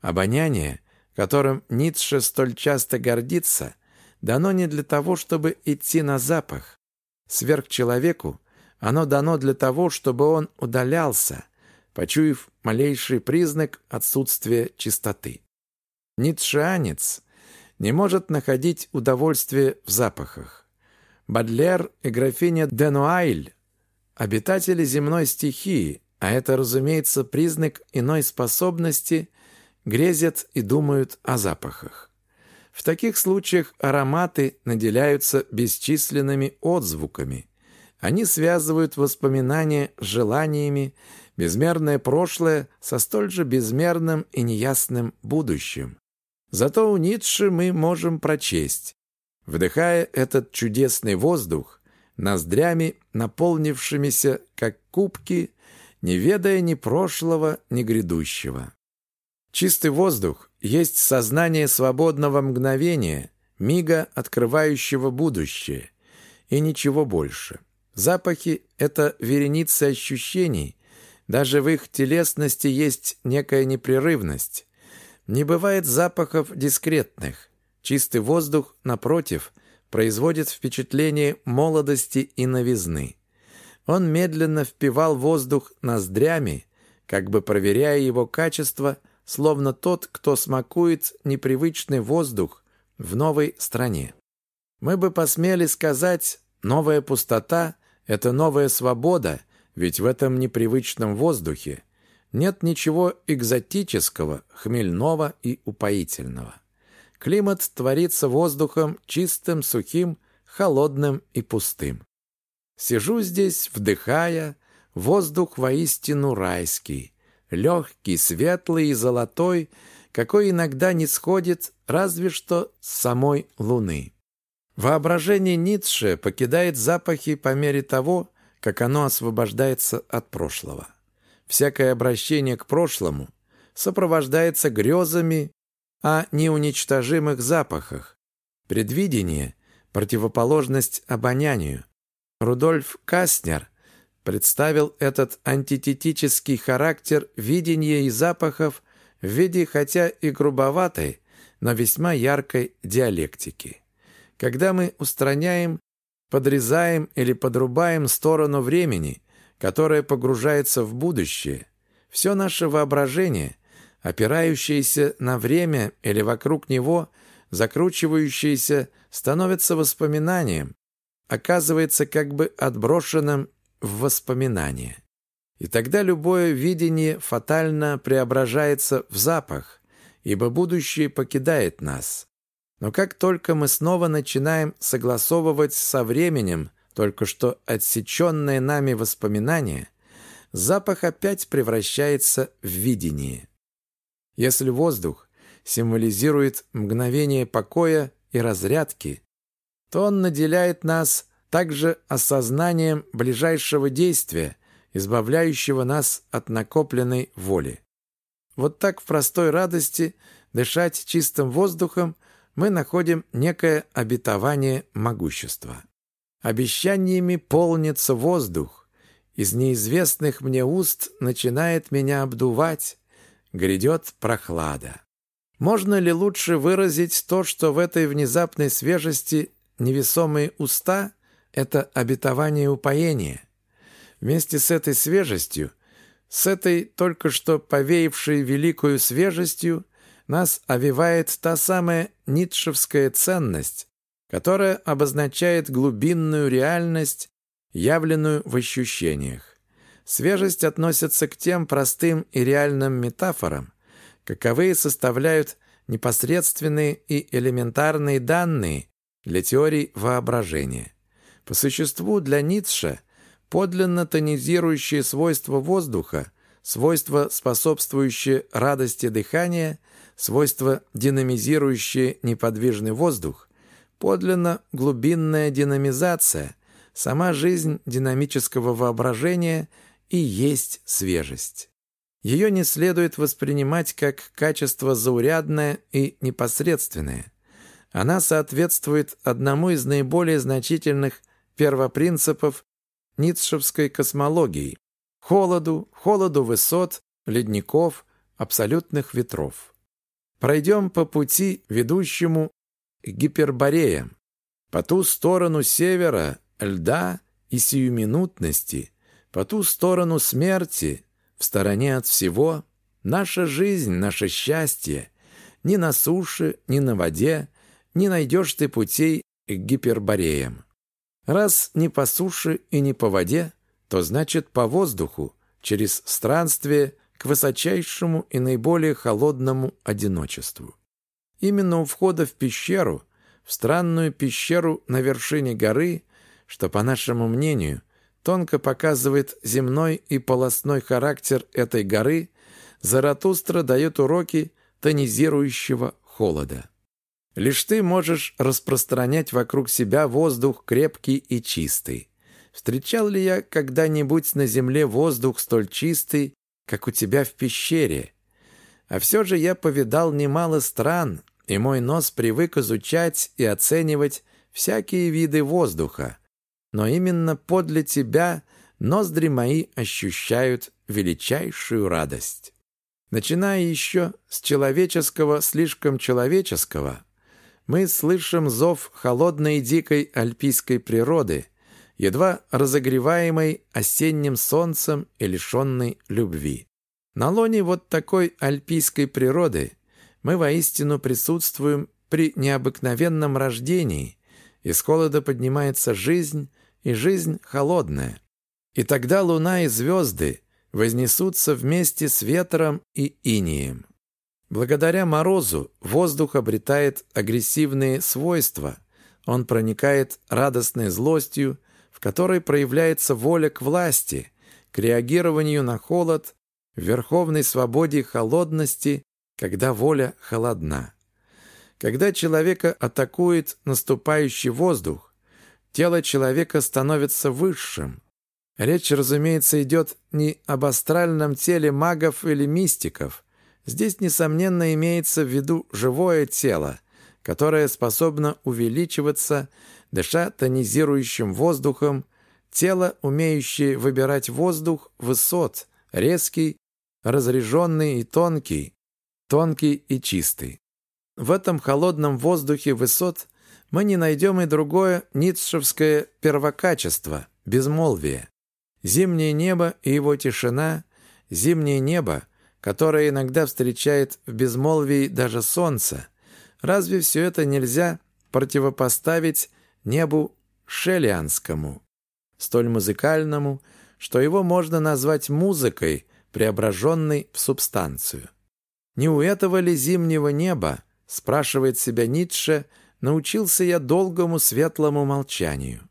Обоняние, которым Ницше столь часто гордится, дано не для того, чтобы идти на запах. Сверхчеловеку оно дано для того, чтобы он удалялся, почуяв малейший признак отсутствия чистоты. Ницшеанец не может находить удовольствие в запахах. Бадлер и графиня Денуайль – обитатели земной стихии, а это, разумеется, признак иной способности, грезят и думают о запахах. В таких случаях ароматы наделяются бесчисленными отзвуками. Они связывают воспоминания с желаниями, безмерное прошлое со столь же безмерным и неясным будущим. Зато у Ницше мы можем прочесть. Вдыхая этот чудесный воздух, ноздрями наполнившимися, как кубки, не ведая ни прошлого, ни грядущего. Чистый воздух есть сознание свободного мгновения, мига, открывающего будущее, и ничего больше. Запахи — это вереница ощущений, даже в их телесности есть некая непрерывность. Не бывает запахов дискретных. Чистый воздух, напротив, производит впечатление молодости и новизны. Он медленно впивал воздух ноздрями, как бы проверяя его качество, словно тот, кто смакует непривычный воздух в новой стране. Мы бы посмели сказать, новая пустота – это новая свобода, ведь в этом непривычном воздухе нет ничего экзотического, хмельного и упоительного. Климат творится воздухом чистым, сухим, холодным и пустым. Сижу здесь, вдыхая, воздух воистину райский, легкий, светлый и золотой, какой иногда не сходит разве что с самой луны. Воображение Ницше покидает запахи по мере того, как оно освобождается от прошлого. Всякое обращение к прошлому сопровождается грезами о неуничтожимых запахах. Предвидение – противоположность обонянию – Рудольф Каснер представил этот антитетический характер видения и запахов в виде хотя и грубоватой, но весьма яркой диалектики. Когда мы устраняем, подрезаем или подрубаем сторону времени, которая погружается в будущее, все наше воображение, опирающееся на время или вокруг него, закручивающееся, становится воспоминанием, оказывается как бы отброшенным в воспоминание. И тогда любое видение фатально преображается в запах, ибо будущее покидает нас. Но как только мы снова начинаем согласовывать со временем только что отсеченное нами воспоминание, запах опять превращается в видение. Если воздух символизирует мгновение покоя и разрядки, то он наделяет нас также осознанием ближайшего действия, избавляющего нас от накопленной воли. Вот так в простой радости дышать чистым воздухом мы находим некое обетование могущества. Обещаниями полнится воздух, из неизвестных мне уст начинает меня обдувать, грядет прохлада. Можно ли лучше выразить то, что в этой внезапной свежести невесомые уста – это обетование упоения? Вместе с этой свежестью, с этой только что повеявшей великою свежестью, нас овивает та самая ницшевская ценность, которая обозначает глубинную реальность, явленную в ощущениях. Свежесть относится к тем простым и реальным метафорам, каковые составляют непосредственные и элементарные данные для теорий воображения. По существу для Ницше подлинно тонизирующие свойства воздуха, свойства, способствующие радости дыхания, свойства, динамизирующие неподвижный воздух, подлинно глубинная динамизация, сама жизнь динамического воображения и есть свежесть. Ее не следует воспринимать как качество заурядное и непосредственное. Она соответствует одному из наиболее значительных первопринципов ницшевской космологии – холоду, холоду высот, ледников, абсолютных ветров. Пройдем по пути, ведущему к гипербореям. По ту сторону севера льда и сиюминутности, по ту сторону смерти, в стороне от всего, наша жизнь, наше счастье. Ни на суше, ни на воде не найдешь ты путей к гипербореям. Раз не по суше и не по воде, то значит по воздуху, через странствие к высочайшему и наиболее холодному одиночеству. Именно у входа в пещеру, в странную пещеру на вершине горы, что, по нашему мнению, тонко показывает земной и полостной характер этой горы, Заратустра дает уроки тонизирующего холода. Лишь ты можешь распространять вокруг себя воздух крепкий и чистый. Встречал ли я когда-нибудь на земле воздух столь чистый, как у тебя в пещере? А все же я повидал немало стран, и мой нос привык изучать и оценивать всякие виды воздуха но именно подле тебя ноздри мои ощущают величайшую радость. Начиная еще с человеческого, слишком человеческого, мы слышим зов холодной дикой альпийской природы, едва разогреваемой осенним солнцем и лишенной любви. На лоне вот такой альпийской природы мы воистину присутствуем при необыкновенном рождении, из холода поднимается жизнь, и жизнь холодная. И тогда луна и звезды вознесутся вместе с ветром и инием. Благодаря морозу воздух обретает агрессивные свойства. Он проникает радостной злостью, которой проявляется воля к власти, к реагированию на холод, в верховной свободе холодности, когда воля холодна. Когда человека атакует наступающий воздух, тело человека становится высшим. Речь, разумеется, идет не об астральном теле магов или мистиков. Здесь, несомненно, имеется в виду живое тело, которое способно увеличиваться, дыша тонизирующим воздухом, тело, умеющее выбирать воздух высот, резкий, разреженный и тонкий, тонкий и чистый. В этом холодном воздухе высот мы не найдем и другое ницшевское первокачество – безмолвие. Зимнее небо и его тишина, зимнее небо, которое иногда встречает в безмолвии даже солнце. Разве все это нельзя противопоставить небу шелианскому, столь музыкальному, что его можно назвать музыкой, преображенной в субстанцию? Не у этого ли зимнего неба, спрашивает себя Ницше – научился я долгому светлому молчанию.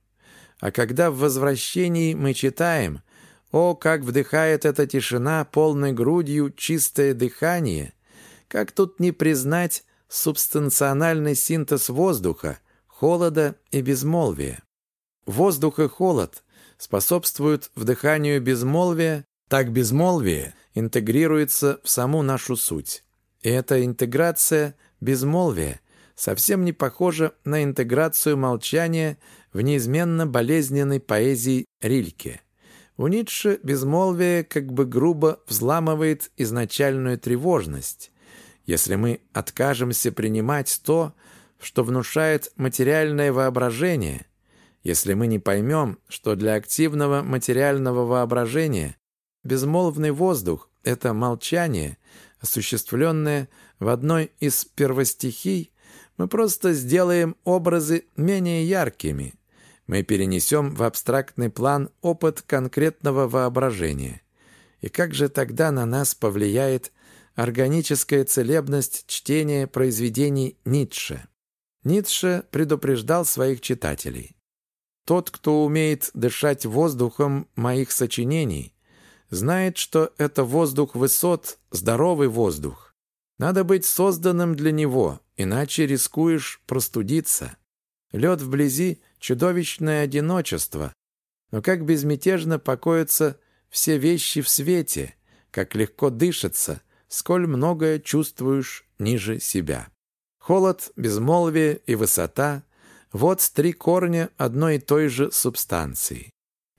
А когда в возвращении мы читаем «О, как вдыхает эта тишина полной грудью чистое дыхание», как тут не признать субстанциональный синтез воздуха, холода и безмолвия? Воздух и холод способствуют вдыханию безмолвия, так безмолвие интегрируется в саму нашу суть. И эта интеграция безмолвия совсем не похожа на интеграцию молчания в неизменно болезненной поэзии Рильке. У Ницше безмолвие как бы грубо взламывает изначальную тревожность. Если мы откажемся принимать то, что внушает материальное воображение, если мы не поймем, что для активного материального воображения безмолвный воздух – это молчание, осуществленное в одной из первостихий, мы просто сделаем образы менее яркими. Мы перенесем в абстрактный план опыт конкретного воображения. И как же тогда на нас повлияет органическая целебность чтения произведений Ницше? Ницше предупреждал своих читателей. «Тот, кто умеет дышать воздухом моих сочинений, знает, что это воздух высот, здоровый воздух. Надо быть созданным для него, иначе рискуешь простудиться. Лед вблизи — чудовищное одиночество, но как безмятежно покоятся все вещи в свете, как легко дышится, сколь многое чувствуешь ниже себя. Холод, безмолвие и высота — вот три корня одной и той же субстанции.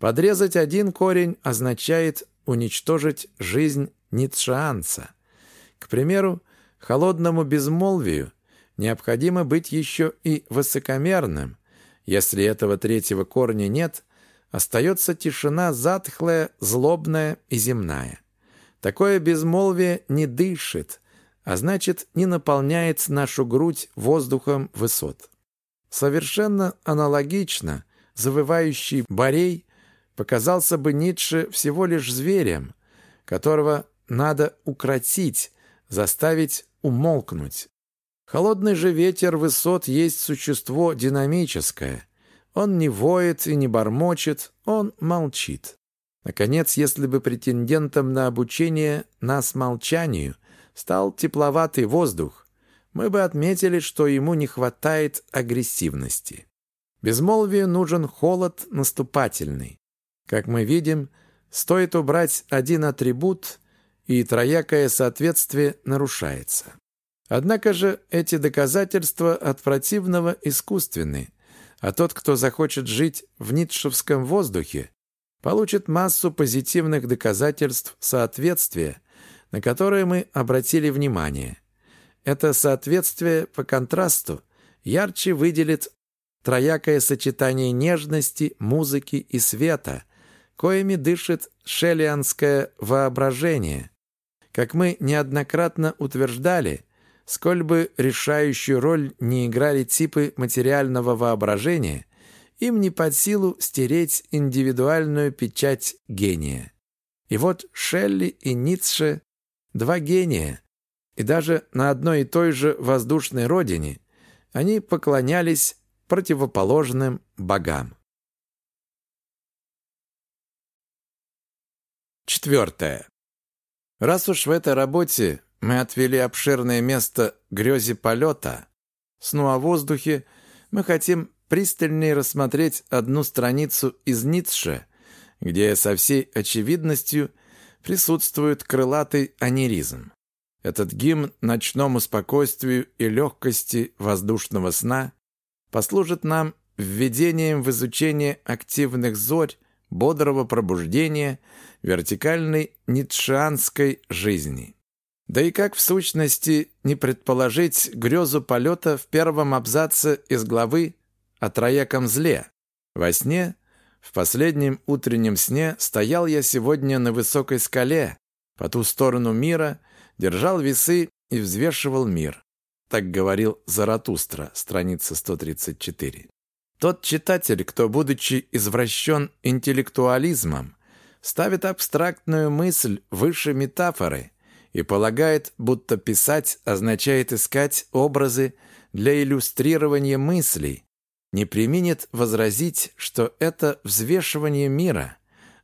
Подрезать один корень означает уничтожить жизнь ницшеанца. К примеру, холодному безмолвию необходимо быть еще и высокомерным. Если этого третьего корня нет, остается тишина затхлая, злобная и земная. Такое безмолвие не дышит, а значит, не наполняет нашу грудь воздухом высот. Совершенно аналогично завывающий барей показался бы Ницше всего лишь зверем, которого надо укротить, заставить умолкнуть. Холодный же ветер высот есть существо динамическое. Он не воет и не бормочет, он молчит. Наконец, если бы претендентом на обучение нас молчанию стал тепловатый воздух, мы бы отметили, что ему не хватает агрессивности. Безмолвию нужен холод наступательный. Как мы видим, стоит убрать один атрибут, и троякое соответствие нарушается. Однако же эти доказательства от противного искусственны, а тот, кто захочет жить в ницшевском воздухе, получит массу позитивных доказательств соответствия, на которые мы обратили внимание. Это соответствие по контрасту ярче выделит троякое сочетание нежности, музыки и света – коими дышит шеллианское воображение. Как мы неоднократно утверждали, сколь бы решающую роль не играли типы материального воображения, им не под силу стереть индивидуальную печать гения. И вот Шелли и Ницше – два гения, и даже на одной и той же воздушной родине они поклонялись противоположным богам. Четвертое. Раз уж в этой работе мы отвели обширное место грезе полета, сну о воздухе, мы хотим пристальнее рассмотреть одну страницу из Ницше, где со всей очевидностью присутствует крылатый анеризм. Этот гимн ночному спокойствию и легкости воздушного сна послужит нам введением в изучение активных зорь, бодрого пробуждения – вертикальной ницшеанской жизни. Да и как в сущности не предположить грезу полета в первом абзаце из главы о трояком зле? Во сне, в последнем утреннем сне, стоял я сегодня на высокой скале, по ту сторону мира, держал весы и взвешивал мир. Так говорил Заратустра, страница 134. Тот читатель, кто, будучи извращен интеллектуализмом, ставит абстрактную мысль выше метафоры и полагает, будто писать означает искать образы для иллюстрирования мыслей, не применит возразить, что это взвешивание мира,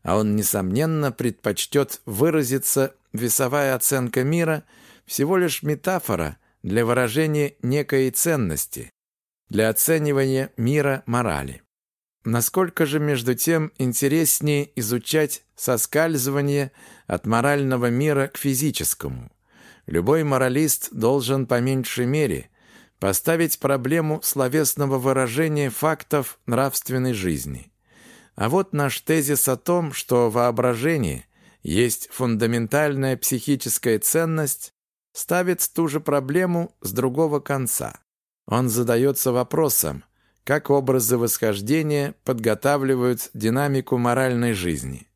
а он, несомненно, предпочтет выразиться весовая оценка мира всего лишь метафора для выражения некой ценности, для оценивания мира морали. Насколько же, между тем, интереснее изучать соскальзывание от морального мира к физическому. Любой моралист должен по меньшей мере поставить проблему словесного выражения фактов нравственной жизни. А вот наш тезис о том, что воображение есть фундаментальная психическая ценность, ставит ту же проблему с другого конца. Он задается вопросом, как образы восхождения подготавливают динамику моральной жизни.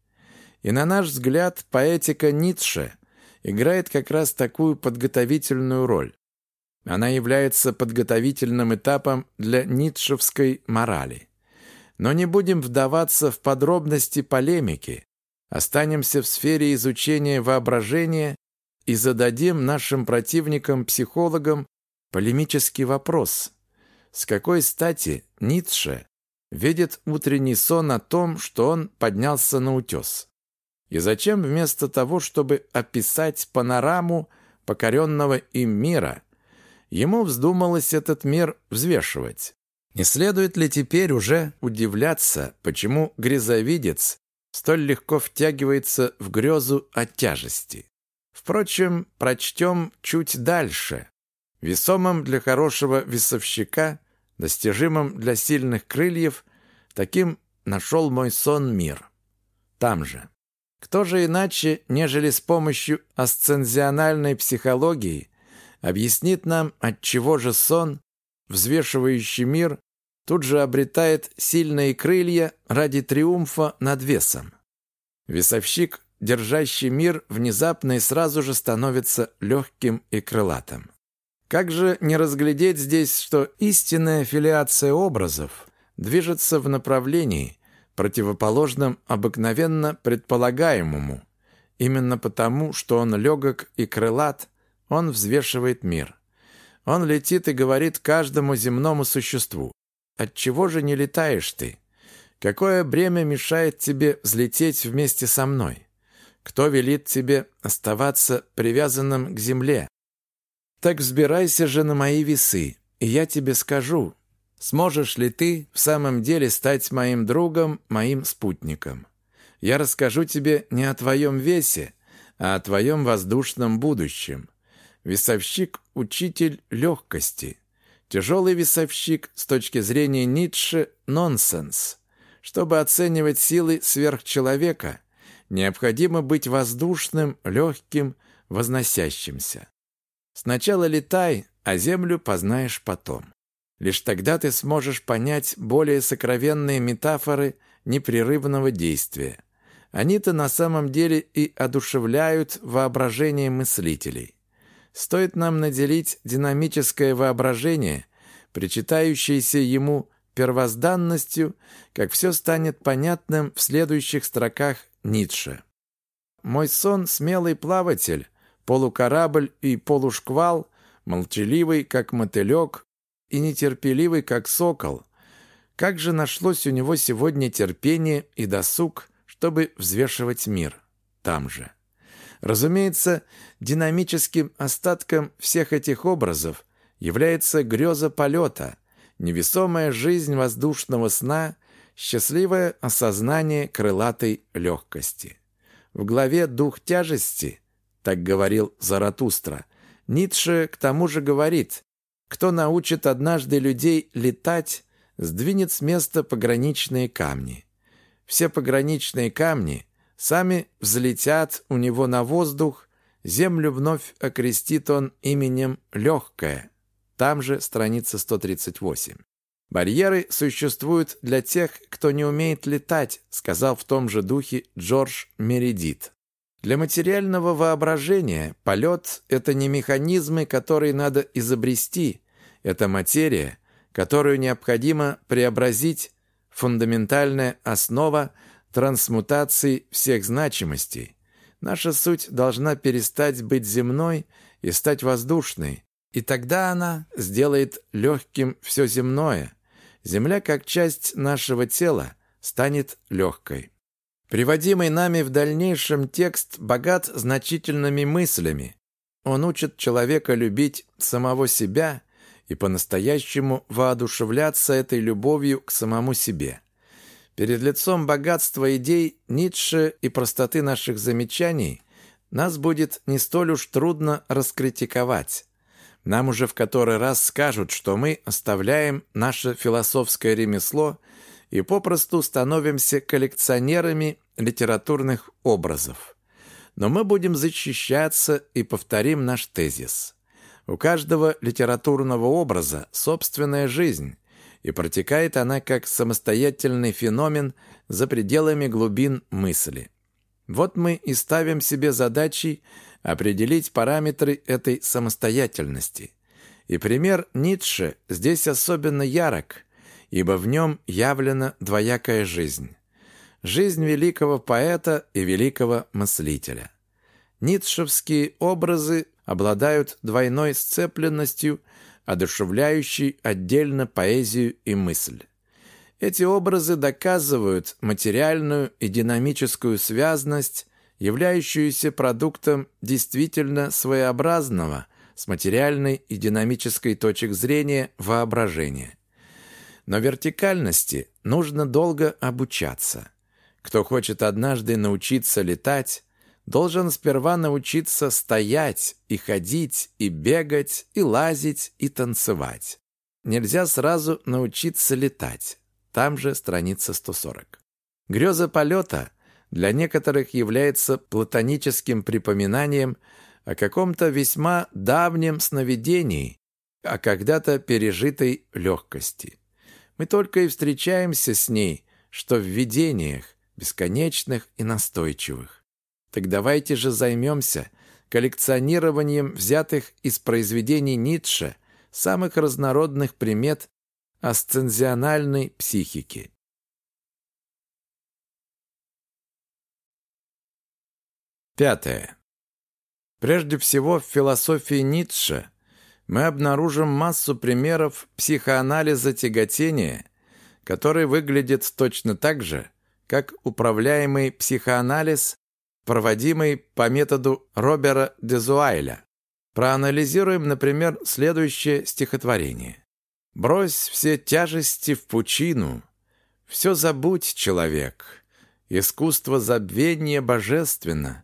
И на наш взгляд, поэтика Ницше играет как раз такую подготовительную роль. Она является подготовительным этапом для ницшевской морали. Но не будем вдаваться в подробности полемики, останемся в сфере изучения воображения и зададим нашим противникам-психологам полемический вопрос. С какой стати Ницше видит утренний сон о том, что он поднялся на утес? И зачем вместо того, чтобы описать панораму покоренного им мира, ему вздумалось этот мир взвешивать? Не следует ли теперь уже удивляться, почему грязовидец столь легко втягивается в грезу от тяжести? Впрочем, прочтем чуть дальше. Весомым для хорошего весовщика, достижимым для сильных крыльев, таким нашел мой сон мир. Там же. Кто же иначе, нежели с помощью асцензиональной психологии, объяснит нам, от чего же сон, взвешивающий мир, тут же обретает сильные крылья ради триумфа над весом. Весовщик, держащий мир, внезапно и сразу же становится легким и крылатым. Как же не разглядеть здесь, что истинная филиация образов движется в направлении, противоположном обыкновенно предполагаемому. Именно потому, что он легок и крылат, он взвешивает мир. Он летит и говорит каждому земному существу. «Отчего же не летаешь ты? Какое бремя мешает тебе взлететь вместе со мной? Кто велит тебе оставаться привязанным к земле? Так взбирайся же на мои весы, и я тебе скажу, Сможешь ли ты в самом деле стать моим другом, моим спутником? Я расскажу тебе не о твоем весе, а о твоем воздушном будущем. Весовщик – учитель легкости. Тяжелый весовщик с точки зрения Ницше – нонсенс. Чтобы оценивать силы сверхчеловека, необходимо быть воздушным, легким, возносящимся. Сначала летай, а землю познаешь потом. Лишь тогда ты сможешь понять более сокровенные метафоры непрерывного действия. Они-то на самом деле и одушевляют воображение мыслителей. Стоит нам наделить динамическое воображение, причитающееся ему первозданностью, как все станет понятным в следующих строках Ницше. «Мой сон — смелый плаватель, полукорабль и полушквал, молчаливый, как мотылек, и нетерпеливый, как сокол. Как же нашлось у него сегодня терпение и досуг, чтобы взвешивать мир там же? Разумеется, динамическим остатком всех этих образов является греза полета, невесомая жизнь воздушного сна, счастливое осознание крылатой легкости. В главе «Дух тяжести», так говорил Заратустра, Ницше к тому же говорит, кто научит однажды людей летать, сдвинет с места пограничные камни. Все пограничные камни сами взлетят у него на воздух, землю вновь окрестит он именем «Легкая». Там же страница 138. «Барьеры существуют для тех, кто не умеет летать», сказал в том же духе Джордж Мередит. Для материального воображения полет – это не механизмы, которые надо изобрести, это материя, которую необходимо преобразить, фундаментальная основа трансмутации всех значимостей. Наша суть должна перестать быть земной и стать воздушной, и тогда она сделает легким все земное. земля как часть нашего тела станет легкой. Приводимый нами в дальнейшем текст богат значительными мыслями. Он учит человека любить самого себя и по-настоящему воодушевляться этой любовью к самому себе. Перед лицом богатства идей Ницше и простоты наших замечаний нас будет не столь уж трудно раскритиковать. Нам уже в который раз скажут, что мы оставляем наше философское ремесло и попросту становимся коллекционерами литературных образов. Но мы будем защищаться и повторим наш тезис. У каждого литературного образа собственная жизнь, и протекает она как самостоятельный феномен за пределами глубин мысли. Вот мы и ставим себе задачей определить параметры этой самостоятельности. И пример Ницше здесь особенно ярок, ибо в нем явлена двоякая жизнь. Жизнь великого поэта и великого мыслителя. Ницшевские образы обладают двойной сцепленностью, одушевляющей отдельно поэзию и мысль. Эти образы доказывают материальную и динамическую связность, являющуюся продуктом действительно своеобразного с материальной и динамической точек зрения воображения. Но вертикальности нужно долго обучаться. Кто хочет однажды научиться летать, должен сперва научиться стоять и ходить, и бегать, и лазить, и танцевать. Нельзя сразу научиться летать. Там же страница 140. Греза полета для некоторых является платоническим припоминанием о каком-то весьма давнем сновидении, о когда-то пережитой легкости. Мы только и встречаемся с ней, что в видениях, бесконечных и настойчивых. Так давайте же займемся коллекционированием взятых из произведений Ницше самых разнородных примет асцензиональной психики. Пятое. Прежде всего, в философии Ницше мы обнаружим массу примеров психоанализа тяготения, который выглядит точно так же, как управляемый психоанализ проводимый по методу Робера Дезуайля. Проанализируем, например, следующее стихотворение. «Брось все тяжести в пучину, все забудь, человек, искусство забвения божественно.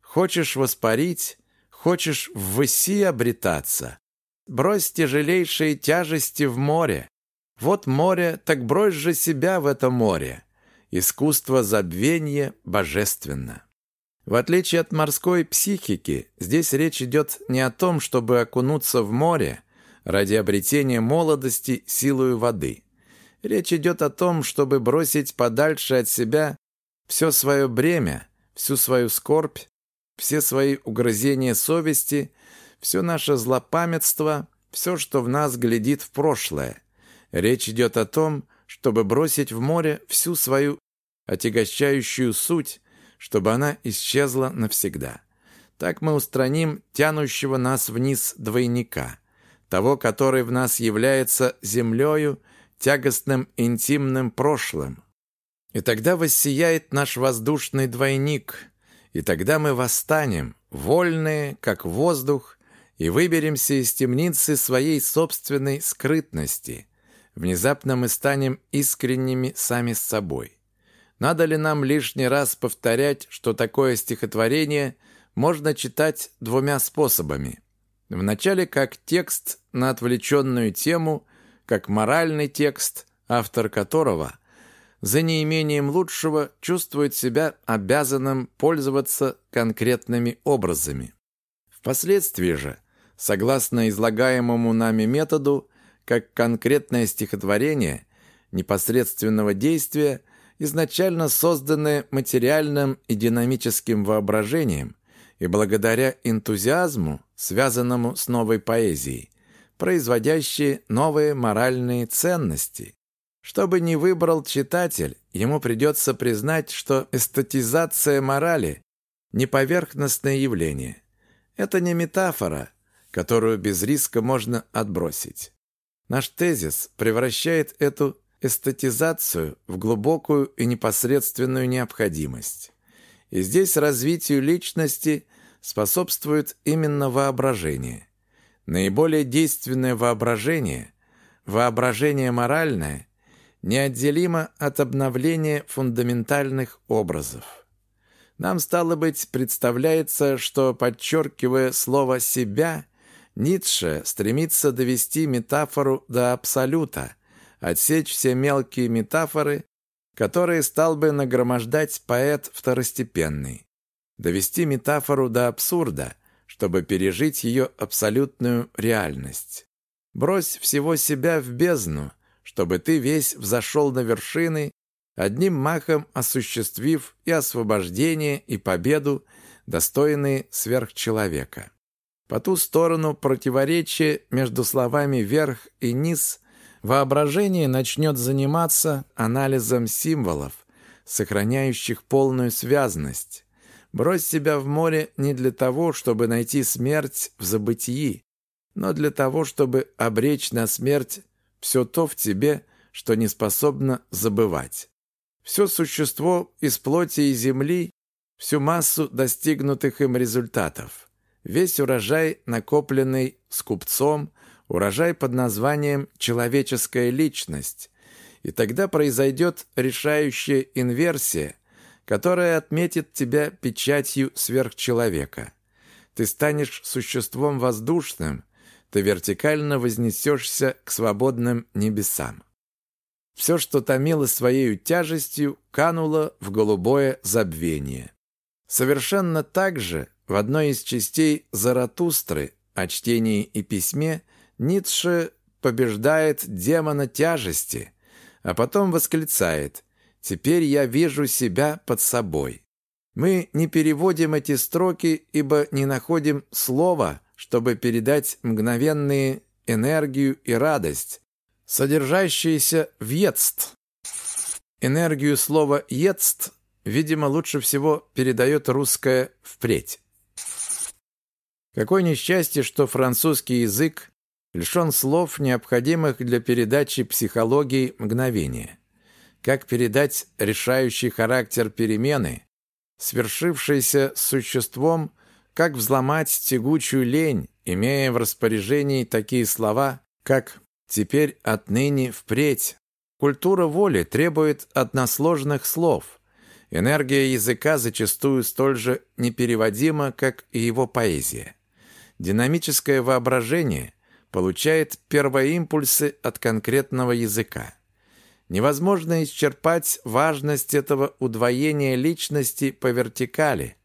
Хочешь воспарить, хочешь в выси обретаться, брось тяжелейшие тяжести в море. Вот море, так брось же себя в это море. Искусство забвения божественно. В отличие от морской психики, здесь речь идет не о том, чтобы окунуться в море ради обретения молодости силою воды. Речь идет о том, чтобы бросить подальше от себя все свое бремя, всю свою скорбь, все свои угрызения совести, все наше злопамятство, все, что в нас глядит в прошлое. Речь идет о том, чтобы бросить в море всю свою отягощающую суть, чтобы она исчезла навсегда. Так мы устраним тянущего нас вниз двойника, того, который в нас является землею, тягостным интимным прошлым. И тогда воссияет наш воздушный двойник, и тогда мы восстанем, вольные, как воздух, и выберемся из темницы своей собственной скрытности. Внезапно мы станем искренними сами с собой. Надо ли нам лишний раз повторять, что такое стихотворение можно читать двумя способами? Вначале как текст на отвлеченную тему, как моральный текст, автор которого за неимением лучшего чувствует себя обязанным пользоваться конкретными образами. Впоследствии же, согласно излагаемому нами методу, как конкретное стихотворение непосредственного действия – изначально созданное материальным и динамическим воображением и благодаря энтузиазму, связанному с новой поэзией, производящие новые моральные ценности. Что бы ни выбрал читатель, ему придется признать, что эстетизация морали – не поверхностное явление. Это не метафора, которую без риска можно отбросить. Наш тезис превращает эту эстетизацию в глубокую и непосредственную необходимость. И здесь развитию личности способствует именно воображение. Наиболее действенное воображение, воображение моральное, неотделимо от обновления фундаментальных образов. Нам, стало быть, представляется, что, подчеркивая слово «себя», Ницше стремится довести метафору до абсолюта, отсечь все мелкие метафоры, которые стал бы нагромождать поэт второстепенный, довести метафору до абсурда, чтобы пережить ее абсолютную реальность. Брось всего себя в бездну, чтобы ты весь взошел на вершины, одним махом осуществив и освобождение, и победу, достойные сверхчеловека. По ту сторону противоречия между словами «верх» и «низ» воображение начнет заниматься анализом символов, сохраняющих полную связность. Брось себя в море не для того, чтобы найти смерть в забытии, но для того, чтобы обречь на смерть все то в тебе, что не способно забывать. Все существо из плоти и земли, всю массу достигнутых им результатов, весь урожай, накопленный скупцом, урожай под названием «человеческая личность», и тогда произойдет решающая инверсия, которая отметит тебя печатью сверхчеловека. Ты станешь существом воздушным, ты вертикально вознесешься к свободным небесам. Все, что томило своей тяжестью, кануло в голубое забвение. Совершенно так же в одной из частей Заратустры о чтении и письме Ницше побеждает демона тяжести, а потом восклицает «Теперь я вижу себя под собой». Мы не переводим эти строки, ибо не находим слова, чтобы передать мгновенные энергию и радость, содержащиеся в «етст». Энергию слова «етст», видимо, лучше всего передает русское «впредь». Какое несчастье, что французский язык лишен слов, необходимых для передачи психологии мгновения. Как передать решающий характер перемены, свершившейся с существом, как взломать тягучую лень, имея в распоряжении такие слова, как «теперь отныне впредь». Культура воли требует односложных слов. Энергия языка зачастую столь же непереводима, как и его поэзия. Динамическое воображение получает первоимпульсы от конкретного языка. Невозможно исчерпать важность этого удвоения личности по вертикали,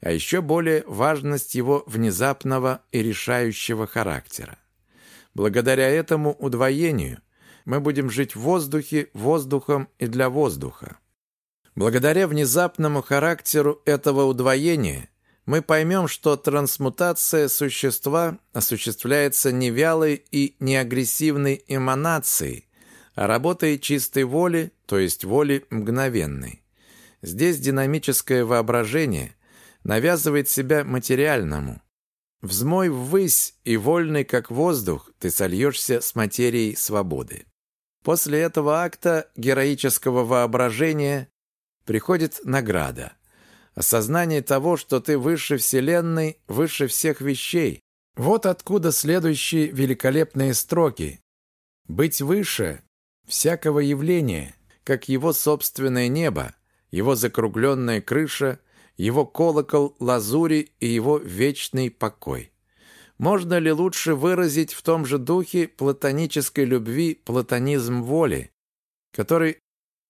а еще более важность его внезапного и решающего характера. Благодаря этому удвоению мы будем жить в воздухе, воздухом и для воздуха. Благодаря внезапному характеру этого удвоения мы поймем, что трансмутация существа осуществляется не вялой и не агрессивной эманацией, а работой чистой воли, то есть воли мгновенной. Здесь динамическое воображение навязывает себя материальному. Взмой ввысь, и вольный, как воздух, ты сольешься с материей свободы. После этого акта героического воображения приходит награда – осознание того, что ты выше Вселенной, выше всех вещей. Вот откуда следующие великолепные строки. «Быть выше всякого явления, как его собственное небо, его закругленная крыша, его колокол лазури и его вечный покой». Можно ли лучше выразить в том же духе платонической любви платонизм воли, который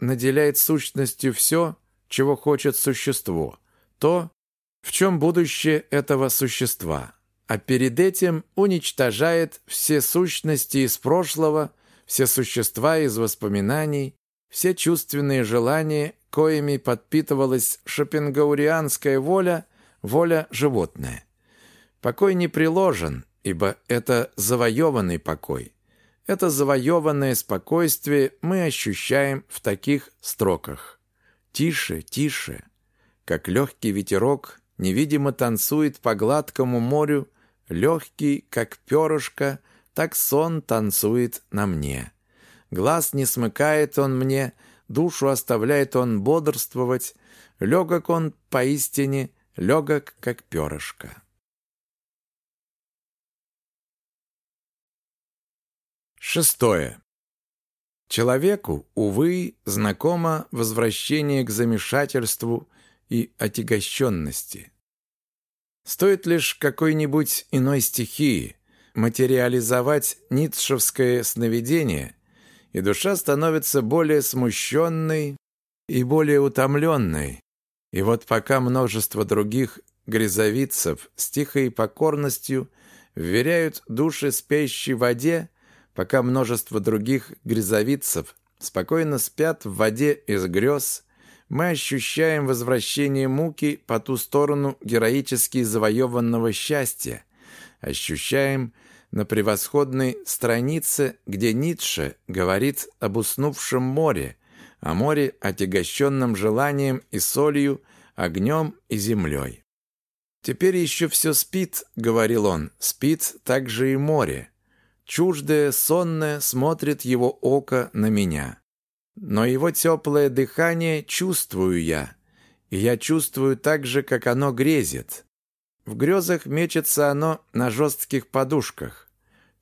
наделяет сущностью все, чего хочет существо, то, в чем будущее этого существа, а перед этим уничтожает все сущности из прошлого, все существа из воспоминаний, все чувственные желания, коими подпитывалась шопенгаурианская воля, воля животная. Покой не приложен, ибо это завоеванный покой. Это завоеванное спокойствие мы ощущаем в таких строках. Тише, тише, как легкий ветерок невидимо танцует по гладкому морю, легкий, как перышко, так сон танцует на мне. Глаз не смыкает он мне, душу оставляет он бодрствовать, легок он поистине, легок, как перышко. Шестое. Человеку, увы, знакомо возвращение к замешательству и отягощенности. Стоит лишь какой-нибудь иной стихии материализовать ницшевское сновидение, и душа становится более смущенной и более утомленной. И вот пока множество других грязовицев с тихой покорностью вверяют души спящей воде, пока множество других грязовицев спокойно спят в воде из грез, мы ощущаем возвращение муки по ту сторону героически завоеванного счастья, ощущаем на превосходной странице, где Ницше говорит об уснувшем море, о море, отягощенном желанием и солью, огнем и землей. «Теперь еще все спит», — говорил он, — «спит также и море. Чуждое, сонное смотрит его око на меня. Но его теплое дыхание чувствую я, и я чувствую так же, как оно грезит. В грезах мечется оно на жестких подушках.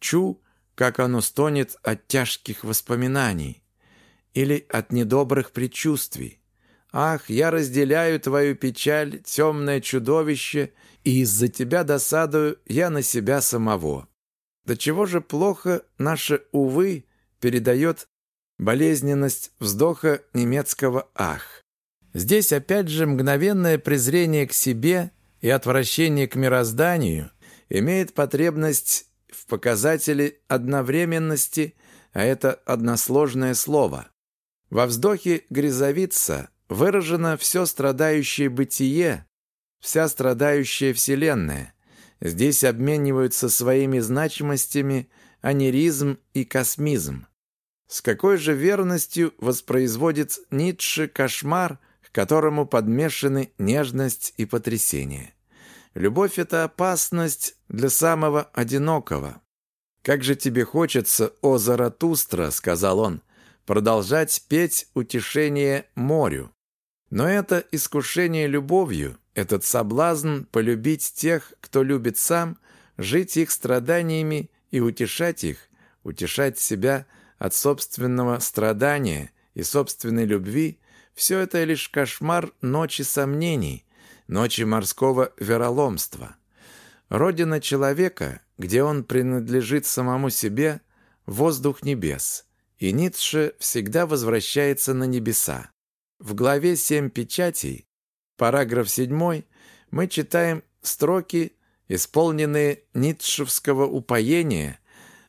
Чу, как оно стонет от тяжких воспоминаний или от недобрых предчувствий. Ах, я разделяю твою печаль, темное чудовище, и из-за тебя досадую я на себя самого. До чего же плохо наше «увы» передает болезненность вздоха немецкого «ах». Здесь опять же мгновенное презрение к себе и отвращение к мирозданию имеет потребность в показателе одновременности, а это односложное слово. Во вздохе грязовица выражено все страдающее бытие, вся страдающая вселенная. Здесь обмениваются своими значимостями анеризм и космизм. С какой же верностью воспроизводит Ницше кошмар, к которому подмешаны нежность и потрясение? Любовь — это опасность для самого одинокого. «Как же тебе хочется, о Заратустра», — сказал он, — «продолжать петь утешение морю». Но это искушение любовью, этот соблазн полюбить тех, кто любит сам, жить их страданиями и утешать их, утешать себя от собственного страдания и собственной любви, все это лишь кошмар ночи сомнений, ночи морского вероломства. Родина человека, где он принадлежит самому себе, воздух небес, и Ницше всегда возвращается на небеса. В главе «Семь печатей», параграф 7, мы читаем строки, исполненные ницшевского упоения,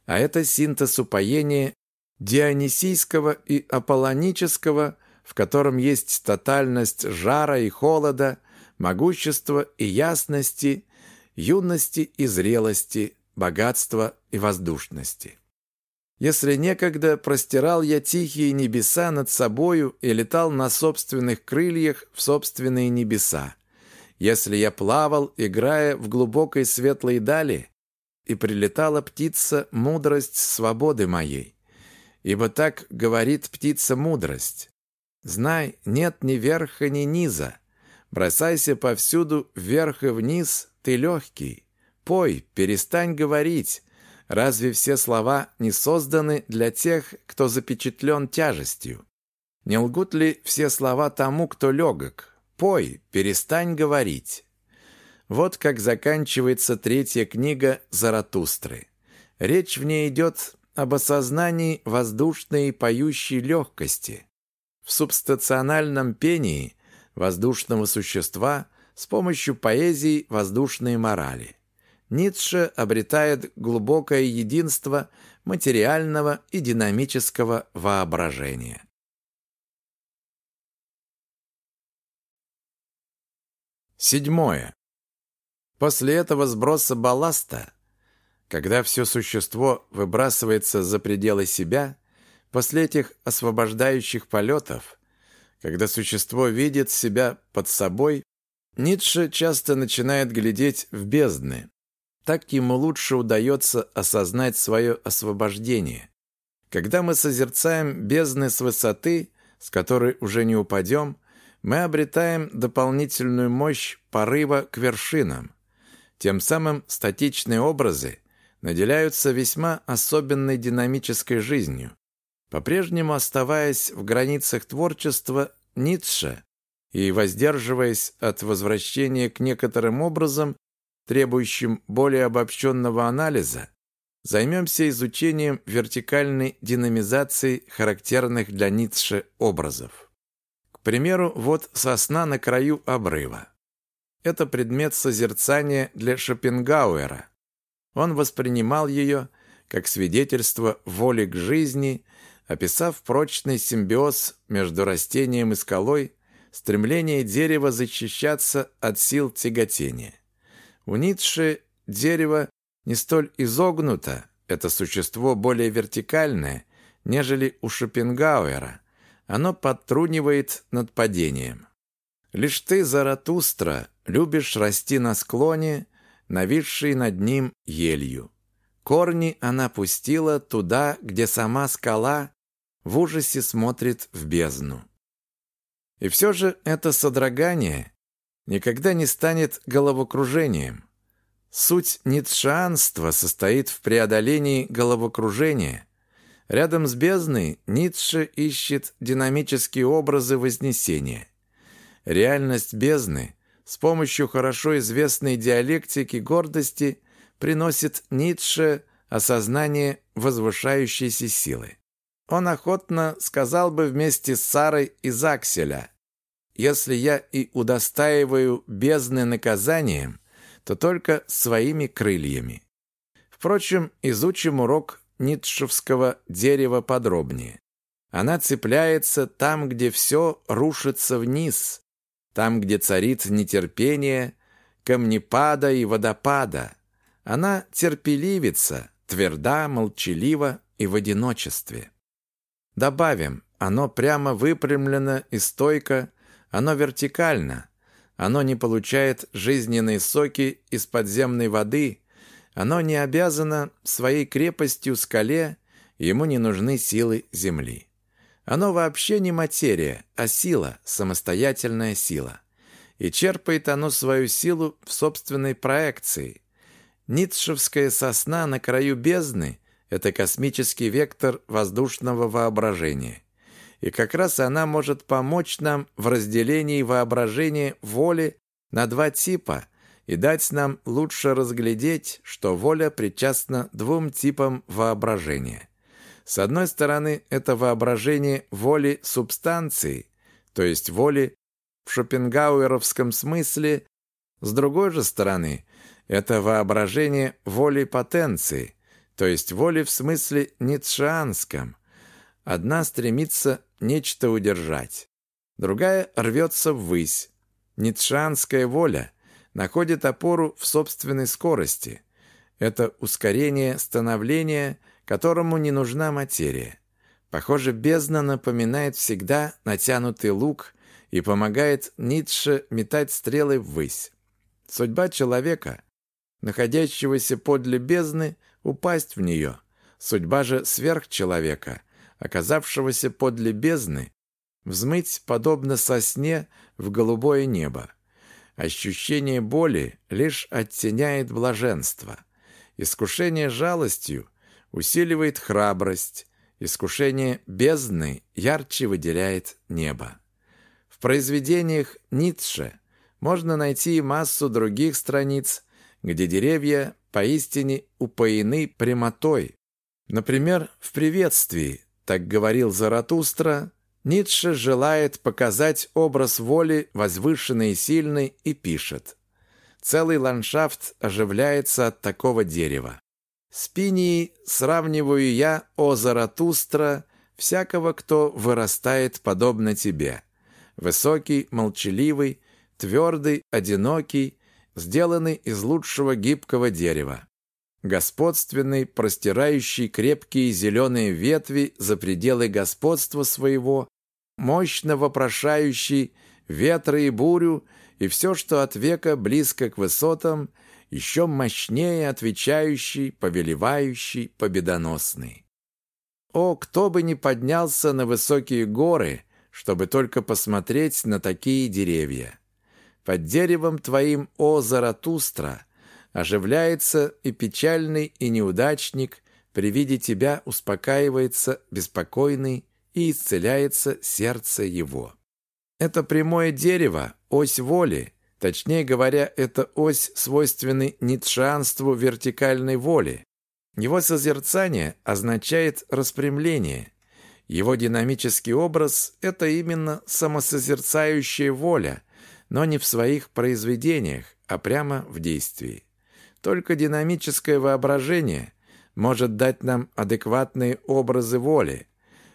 а это синтез упоения дионисийского и аполлонического, в котором есть тотальность жара и холода, могущества и ясности, юности и зрелости, богатства и воздушности. Если некогда простирал я тихие небеса над собою и летал на собственных крыльях в собственные небеса, если я плавал, играя в глубокой светлой дали, и прилетала птица мудрость свободы моей. Ибо так говорит птица мудрость. Знай, нет ни верха, ни низа. Бросайся повсюду вверх и вниз, ты легкий. Пой, перестань говорить, Разве все слова не созданы для тех, кто запечатлен тяжестью? Не лгут ли все слова тому, кто легок? Пой, перестань говорить. Вот как заканчивается третья книга Заратустры. Речь в ней идет об осознании воздушной поющей легкости. В субстациональном пении воздушного существа с помощью поэзии воздушной морали. Ницше обретает глубокое единство материального и динамического воображения. Седьмое. После этого сброса балласта, когда все существо выбрасывается за пределы себя, после этих освобождающих полетов, когда существо видит себя под собой, Ницше часто начинает глядеть в бездны, так ему лучше удается осознать свое освобождение. Когда мы созерцаем бездны с высоты, с которой уже не упадем, мы обретаем дополнительную мощь порыва к вершинам. Тем самым статичные образы наделяются весьма особенной динамической жизнью. По-прежнему оставаясь в границах творчества Ницше и воздерживаясь от возвращения к некоторым образам, требующим более обобщенного анализа, займемся изучением вертикальной динамизации характерных для Ницше образов. К примеру, вот сосна на краю обрыва. Это предмет созерцания для Шопенгауэра. Он воспринимал ее как свидетельство воли к жизни, описав прочный симбиоз между растением и скалой, стремление дерева защищаться от сил тяготения. У Ницше дерево не столь изогнуто, это существо более вертикальное, нежели у Шопенгауэра. Оно подтрунивает над падением. Лишь ты, Заратустра, любишь расти на склоне, нависший над ним елью. Корни она пустила туда, где сама скала в ужасе смотрит в бездну. И все же это содрогание никогда не станет головокружением. Суть ницшеанства состоит в преодолении головокружения. Рядом с бездной Ницше ищет динамические образы вознесения. Реальность бездны с помощью хорошо известной диалектики гордости приносит Ницше осознание возвышающейся силы. Он охотно сказал бы вместе с Сарой из Акселя – если я и удостаиваю бездны наказанием, то только своими крыльями. Впрочем, изучим урок ницшевского дерева подробнее. Она цепляется там, где все рушится вниз, там, где царит нетерпение, камнепада и водопада. Она терпеливица, тверда, молчалива и в одиночестве. Добавим, оно прямо выпрямлено и стойко, оно вертикально. Оно не получает жизненные соки из подземной воды. Оно не обязано своей крепостью скале, ему не нужны силы земли. Оно вообще не материя, а сила, самостоятельная сила. И черпает оно свою силу в собственной проекции. Ницшевская сосна на краю бездны – это космический вектор воздушного воображения и как раз она может помочь нам в разделении воображения воли на два типа и дать нам лучше разглядеть, что воля причастна двум типам воображения. С одной стороны, это воображение воли субстанции, то есть воли в шопенгауэровском смысле, с другой же стороны, это воображение воли потенции, то есть воли в смысле ницшеанском. Одна стремится нечто удержать. Другая рвется ввысь. Ницшанская воля находит опору в собственной скорости. Это ускорение становления, которому не нужна материя. Похоже, бездна напоминает всегда натянутый лук и помогает Ницше метать стрелы ввысь. Судьба человека, находящегося подле бездны, упасть в нее. Судьба же сверхчеловека оказавшегося подле бездны, взмыть, подобно сосне, в голубое небо. Ощущение боли лишь оттеняет блаженство. Искушение жалостью усиливает храбрость, искушение бездны ярче выделяет небо. В произведениях Ницше можно найти массу других страниц, где деревья поистине упоены прямотой. Например, в приветствии так говорил Заратустра, Ницше желает показать образ воли возвышенной и сильной и пишет. Целый ландшафт оживляется от такого дерева. С пинией сравниваю я, о Заратустра, всякого, кто вырастает подобно тебе. Высокий, молчаливый, твердый, одинокий, сделанный из лучшего гибкого дерева господственный, простирающий крепкие зеленые ветви за пределы господства своего, мощно вопрошающий ветры и бурю и все, что от века близко к высотам еще мощнее отвечающий, повелевающий, победоносный. О, кто бы ни поднялся на высокие горы, чтобы только посмотреть на такие деревья! Под деревом твоим, о Заратустра, оживляется и печальный, и неудачник, при виде тебя успокаивается беспокойный и исцеляется сердце его. Это прямое дерево, ось воли, точнее говоря, это ось, свойственной ницшанству вертикальной воли. Его созерцание означает распрямление. Его динамический образ – это именно самосозерцающая воля, но не в своих произведениях, а прямо в действии. Только динамическое воображение может дать нам адекватные образы воли.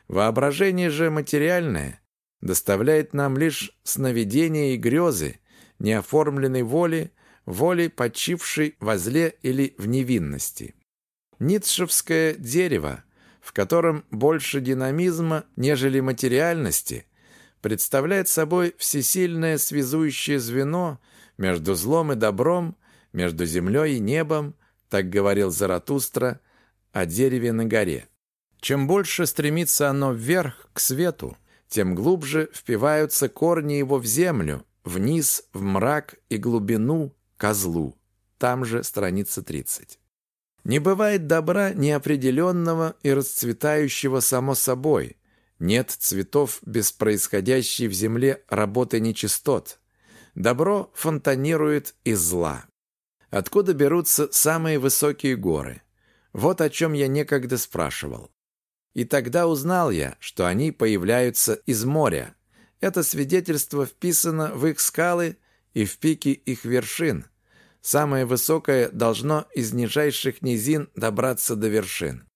Воображение же материальное доставляет нам лишь сновидения и грезы, неоформленной воли, воли, почившей во зле или в невинности. Ницшевское дерево, в котором больше динамизма, нежели материальности, представляет собой всесильное связующее звено между злом и добром, между землей и небом, так говорил Заратустра о дереве на горе. Чем больше стремится оно вверх, к свету, тем глубже впиваются корни его в землю, вниз, в мрак и глубину, козлу. Там же страница 30. Не бывает добра неопределенного и расцветающего само собой. Нет цветов без происходящей в земле работы нечистот. Добро фонтанирует из зла. Откуда берутся самые высокие горы? Вот о чем я некогда спрашивал. И тогда узнал я, что они появляются из моря. Это свидетельство вписано в их скалы и в пики их вершин. Самое высокое должно из нижайших низин добраться до вершин.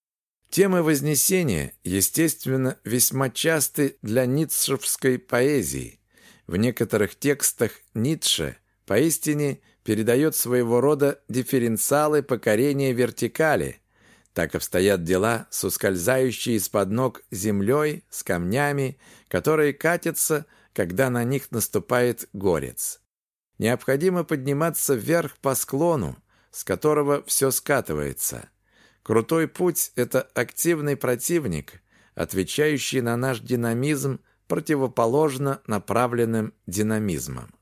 Темы Вознесения, естественно, весьма часты для ницшевской поэзии. В некоторых текстах Ницше поистине передает своего рода дифференциалы покорения вертикали – так обстоят дела с ускользающей из-под ног землей, с камнями, которые катятся, когда на них наступает горец. Необходимо подниматься вверх по склону, с которого все скатывается. Крутой путь – это активный противник, отвечающий на наш динамизм противоположно направленным динамизмом.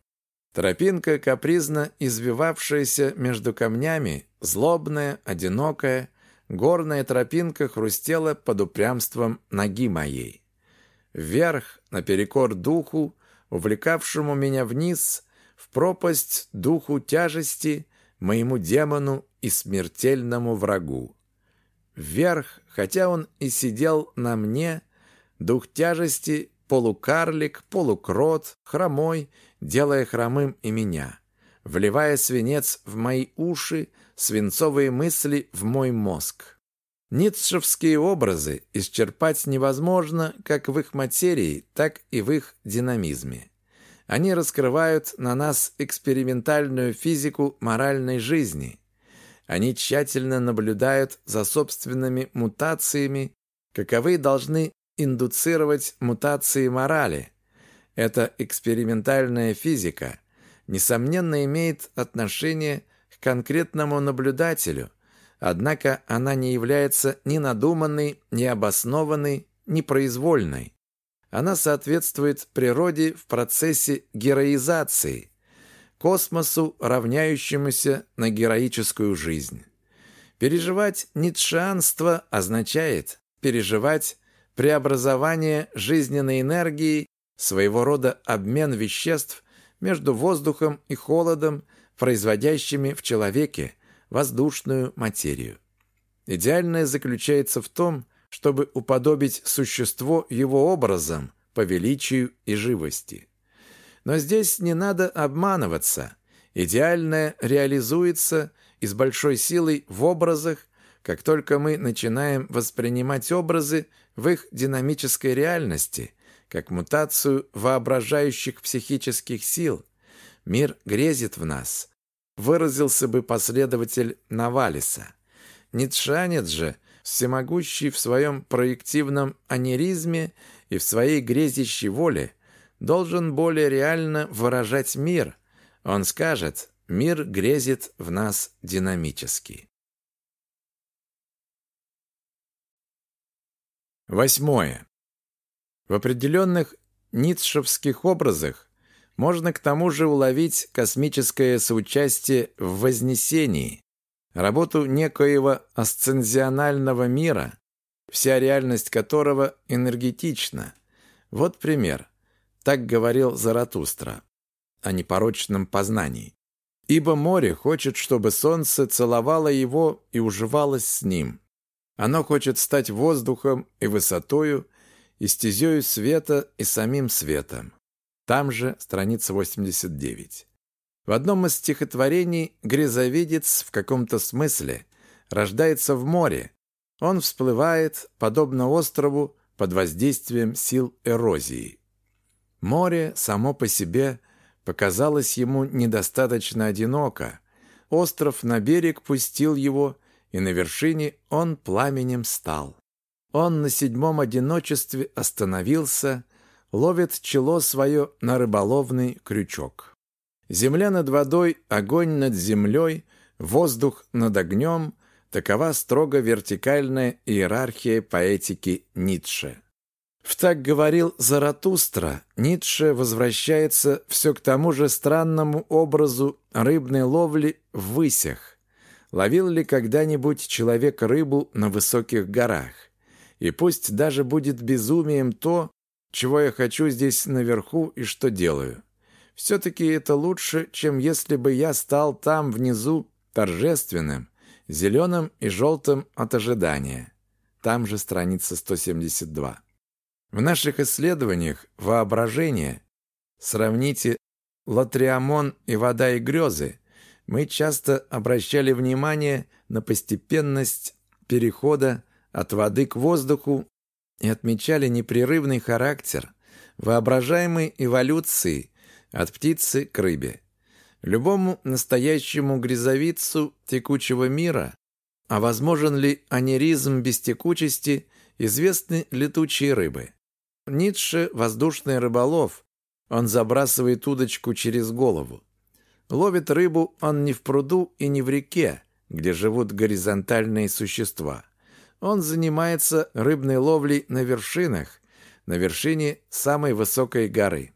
Тропинка, капризно извивавшаяся между камнями, злобная, одинокая, Горная тропинка хрустела под упрямством ноги моей. Вверх, наперекор духу, увлекавшему меня вниз, в пропасть духу тяжести, моему демону и смертельному врагу. Вверх, хотя он и сидел на мне, дух тяжести, полукарлик, полукрот, хромой, делая хромым и меня, вливая свинец в мои уши, свинцовые мысли в мой мозг. Ницшевские образы исчерпать невозможно как в их материи, так и в их динамизме. Они раскрывают на нас экспериментальную физику моральной жизни. Они тщательно наблюдают за собственными мутациями, каковы должны индуцировать мутации морали. Эта экспериментальная физика, несомненно, имеет отношение конкретному наблюдателю, однако она не является ни надуманной, ни обоснованной, ни произвольной. Она соответствует природе в процессе героизации, космосу, равняющемуся на героическую жизнь. Переживать ницшеанство означает переживать преобразование жизненной энергии, своего рода обмен веществ между воздухом и холодом, производящими в человеке воздушную материю. Идеальное заключается в том, чтобы уподобить существо его образом по величию и живости. Но здесь не надо обманываться. Идеальное реализуется и с большой силой в образах, как только мы начинаем воспринимать образы в их динамической реальности, как мутацию воображающих психических сил – Мир грезит в нас, выразился бы последователь Навалиса. Ницшанец же, всемогущий в своем проективном анеризме и в своей грезящей воле, должен более реально выражать мир. Он скажет мир грезит в нас динамически. Восьмое. В определенных ницшевских образах можно к тому же уловить космическое соучастие в Вознесении, работу некоего асцензионального мира, вся реальность которого энергетична. Вот пример. Так говорил Заратустра о непорочном познании. Ибо море хочет, чтобы солнце целовало его и уживалось с ним. Оно хочет стать воздухом и высотою, и стезею света и самим светом. Там же страница 89. В одном из стихотворений грязовидец в каком-то смысле рождается в море. Он всплывает, подобно острову, под воздействием сил эрозии. Море само по себе показалось ему недостаточно одиноко. Остров на берег пустил его, и на вершине он пламенем стал. Он на седьмом одиночестве остановился, ловит чело свое на рыболовный крючок. Земля над водой, огонь над землей, воздух над огнем – такова строго вертикальная иерархия поэтики Ницше. В так говорил Заратустра, Ницше возвращается все к тому же странному образу рыбной ловли в высях. Ловил ли когда-нибудь человек рыбу на высоких горах? И пусть даже будет безумием то, чего я хочу здесь наверху и что делаю. Все-таки это лучше, чем если бы я стал там внизу торжественным, зеленым и желтым от ожидания. Там же страница 172. В наших исследованиях воображение сравните Латриамон и вода и грезы мы часто обращали внимание на постепенность перехода от воды к воздуху и отмечали непрерывный характер воображаемой эволюции от птицы к рыбе. Любому настоящему грязовицу текучего мира, а возможен ли анеризм без текучести, известны летучие рыбы. Ницше – воздушный рыболов, он забрасывает удочку через голову. Ловит рыбу он не в пруду и не в реке, где живут горизонтальные существа. Он занимается рыбной ловлей на вершинах, на вершине самой высокой горы.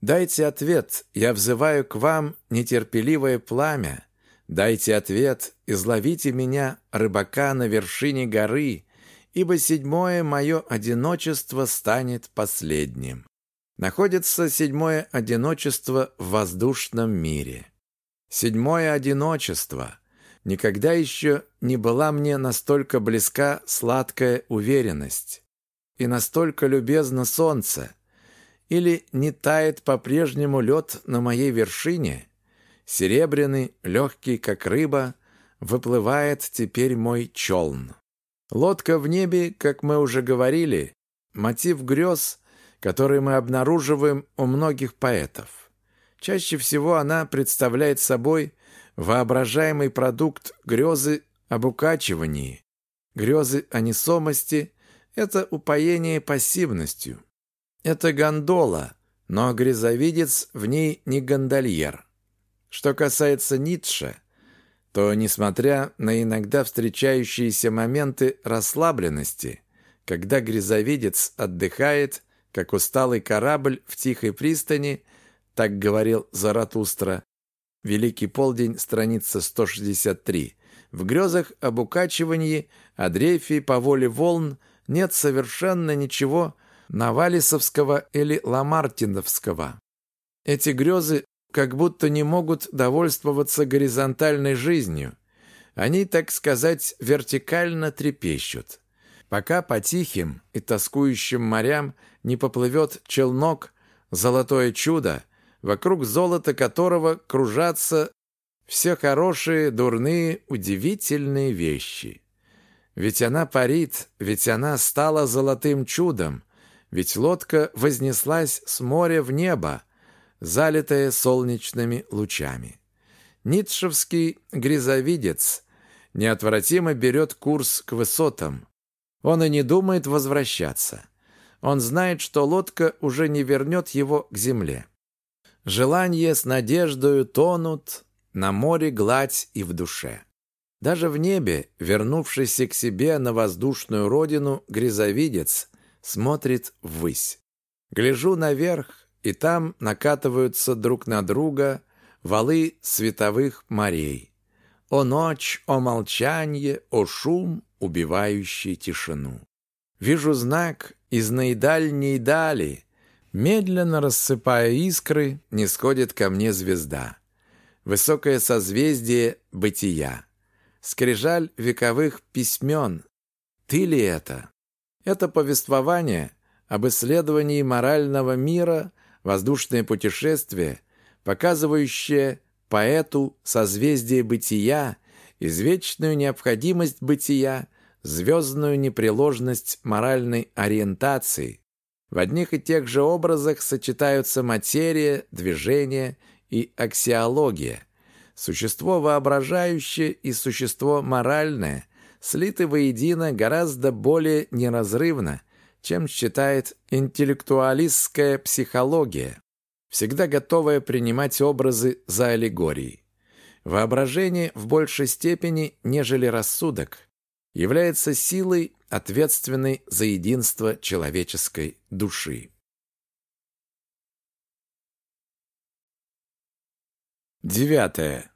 Дайте ответ, я взываю к вам нетерпеливое пламя. Дайте ответ, изловите меня, рыбака на вершине горы, ибо седьмое мое одиночество станет последним находится седьмое одиночество в воздушном мире. Седьмое одиночество. Никогда еще не была мне настолько близка сладкая уверенность и настолько любезно солнце. Или не тает по-прежнему лед на моей вершине? Серебряный, легкий, как рыба, выплывает теперь мой челн. Лодка в небе, как мы уже говорили, мотив грез – которые мы обнаруживаем у многих поэтов. Чаще всего она представляет собой воображаемый продукт грезы об укачивании. Грезы о несомости – это упоение пассивностью. Это гондола, но грязовидец в ней не гондольер. Что касается Ницше, то, несмотря на иногда встречающиеся моменты расслабленности, когда грязовидец отдыхает как усталый корабль в тихой пристани, так говорил Заратустра. Великий полдень, страница 163. В грезах об укачивании, о дрейфе по воле волн нет совершенно ничего Навалисовского или Ламартиновского. Эти грезы как будто не могут довольствоваться горизонтальной жизнью. Они, так сказать, вертикально трепещут. Пока по тихим и тоскующим морям не поплывет челнок «Золотое чудо», вокруг золота которого кружатся все хорошие, дурные, удивительные вещи. Ведь она парит, ведь она стала золотым чудом, ведь лодка вознеслась с моря в небо, залитая солнечными лучами. Ницшевский грязовидец неотвратимо берет курс к высотам. Он и не думает возвращаться. Он знает, что лодка уже не вернет его к земле. Желания с надеждою тонут, на море гладь и в душе. Даже в небе, вернувшийся к себе на воздушную родину, грязовидец смотрит ввысь. Гляжу наверх, и там накатываются друг на друга валы световых морей. О ночь, о молчанье, о шум, убивающий тишину. Вижу знак из наидальней дали. Медленно рассыпая искры, не сходит ко мне звезда. Высокое созвездие бытия. Скрижаль вековых письмен. Ты ли это? Это повествование об исследовании морального мира, воздушное путешествие, показывающее поэту созвездие бытия, извечную необходимость бытия, звездную непреложность моральной ориентации. В одних и тех же образах сочетаются материя, движение и аксиология. Существо воображающее и существо моральное слиты воедино гораздо более неразрывно, чем считает интеллектуалистская психология всегда готовая принимать образы за аллегории. Воображение в большей степени, нежели рассудок, является силой, ответственной за единство человеческой души. Девятое.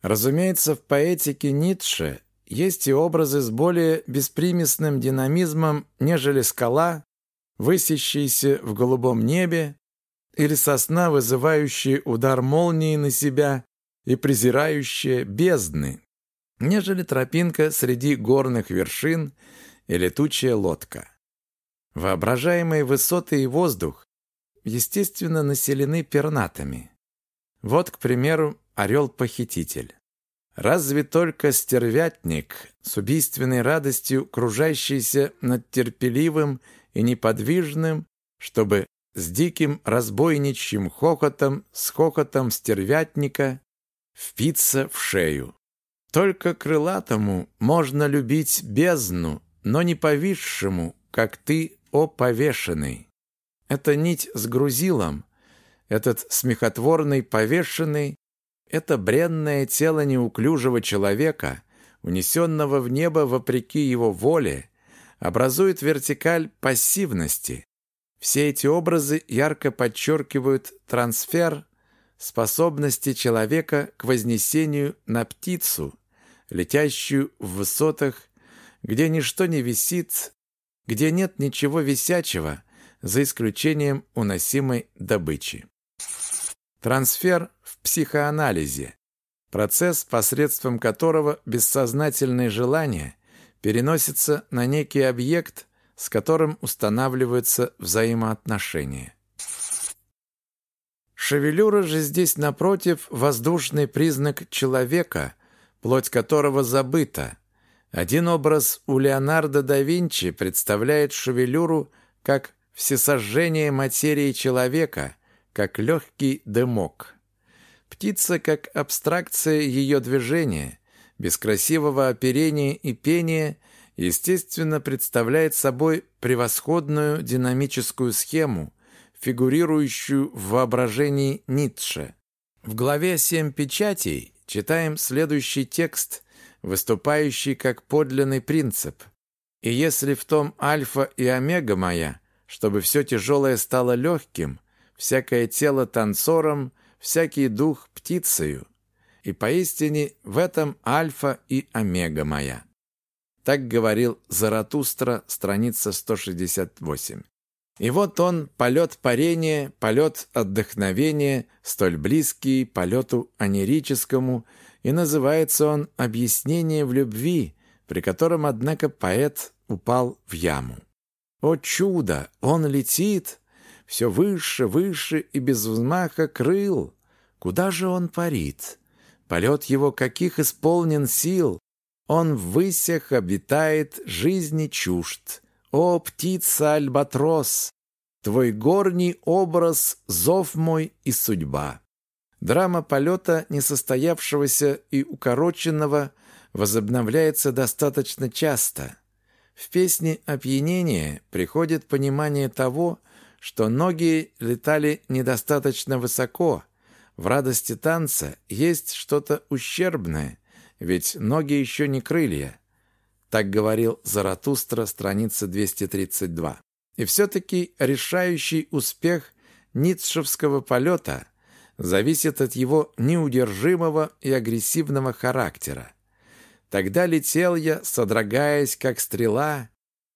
Разумеется, в поэтике Ницше есть и образы с более беспримесным динамизмом, нежели скала, высящаяся в голубом небе, или сосна, вызывающая удар молнии на себя и презирающая бездны, нежели тропинка среди горных вершин и летучая лодка. Воображаемые высоты и воздух, естественно, населены пернатами. Вот, к примеру, орел-похититель. Разве только стервятник с убийственной радостью, кружащийся над терпеливым и неподвижным, чтобы с диким разбойничьим хохотом, с хохотом стервятника, впиться в шею. Только крылатому можно любить бездну, но не повисшему, как ты, о повешенный. Это нить с грузилом, этот смехотворный повешенный, это бренное тело неуклюжего человека, унесенного в небо вопреки его воле, образует вертикаль пассивности, все эти образы ярко подчеркивают трансфер способности человека к вознесению на птицу, летящую в высотах, где ничто не висит, где нет ничего висячего, за исключением уносимой добычи. Трансфер в психоанализе – процесс, посредством которого бессознательные желания переносятся на некий объект, с которым устанавливаются взаимоотношения. Шевелюра же здесь, напротив, воздушный признак человека, плоть которого забыта. Один образ у Леонардо да Винчи представляет шевелюру как всесожжение материи человека, как легкий дымок. Птица как абстракция ее движения, без красивого оперения и пения – естественно, представляет собой превосходную динамическую схему, фигурирующую в воображении Ницше. В главе «Семь печатей» читаем следующий текст, выступающий как подлинный принцип. «И если в том альфа и омега моя, чтобы все тяжелое стало легким, всякое тело танцором, всякий дух птицею, и поистине в этом альфа и омега моя». Так говорил Заратустра, страница 168. И вот он, полет парения, полет отдохновения, столь близкий полету анерическому, и называется он «Объяснение в любви», при котором, однако, поэт упал в яму. О чудо! Он летит! Все выше, выше и без взмаха крыл. Куда же он парит? Полет его каких исполнен сил, он в высях обитает, жизни чужд. О, птица-альбатрос! Твой горний образ — зов мой и судьба. Драма полета несостоявшегося и укороченного возобновляется достаточно часто. В песне «Опьянение» приходит понимание того, что ноги летали недостаточно высоко, в радости танца есть что-то ущербное, ведь ноги еще не крылья. Так говорил Заратустра, страница 232. И все-таки решающий успех ницшевского полета зависит от его неудержимого и агрессивного характера. Тогда летел я, содрогаясь, как стрела,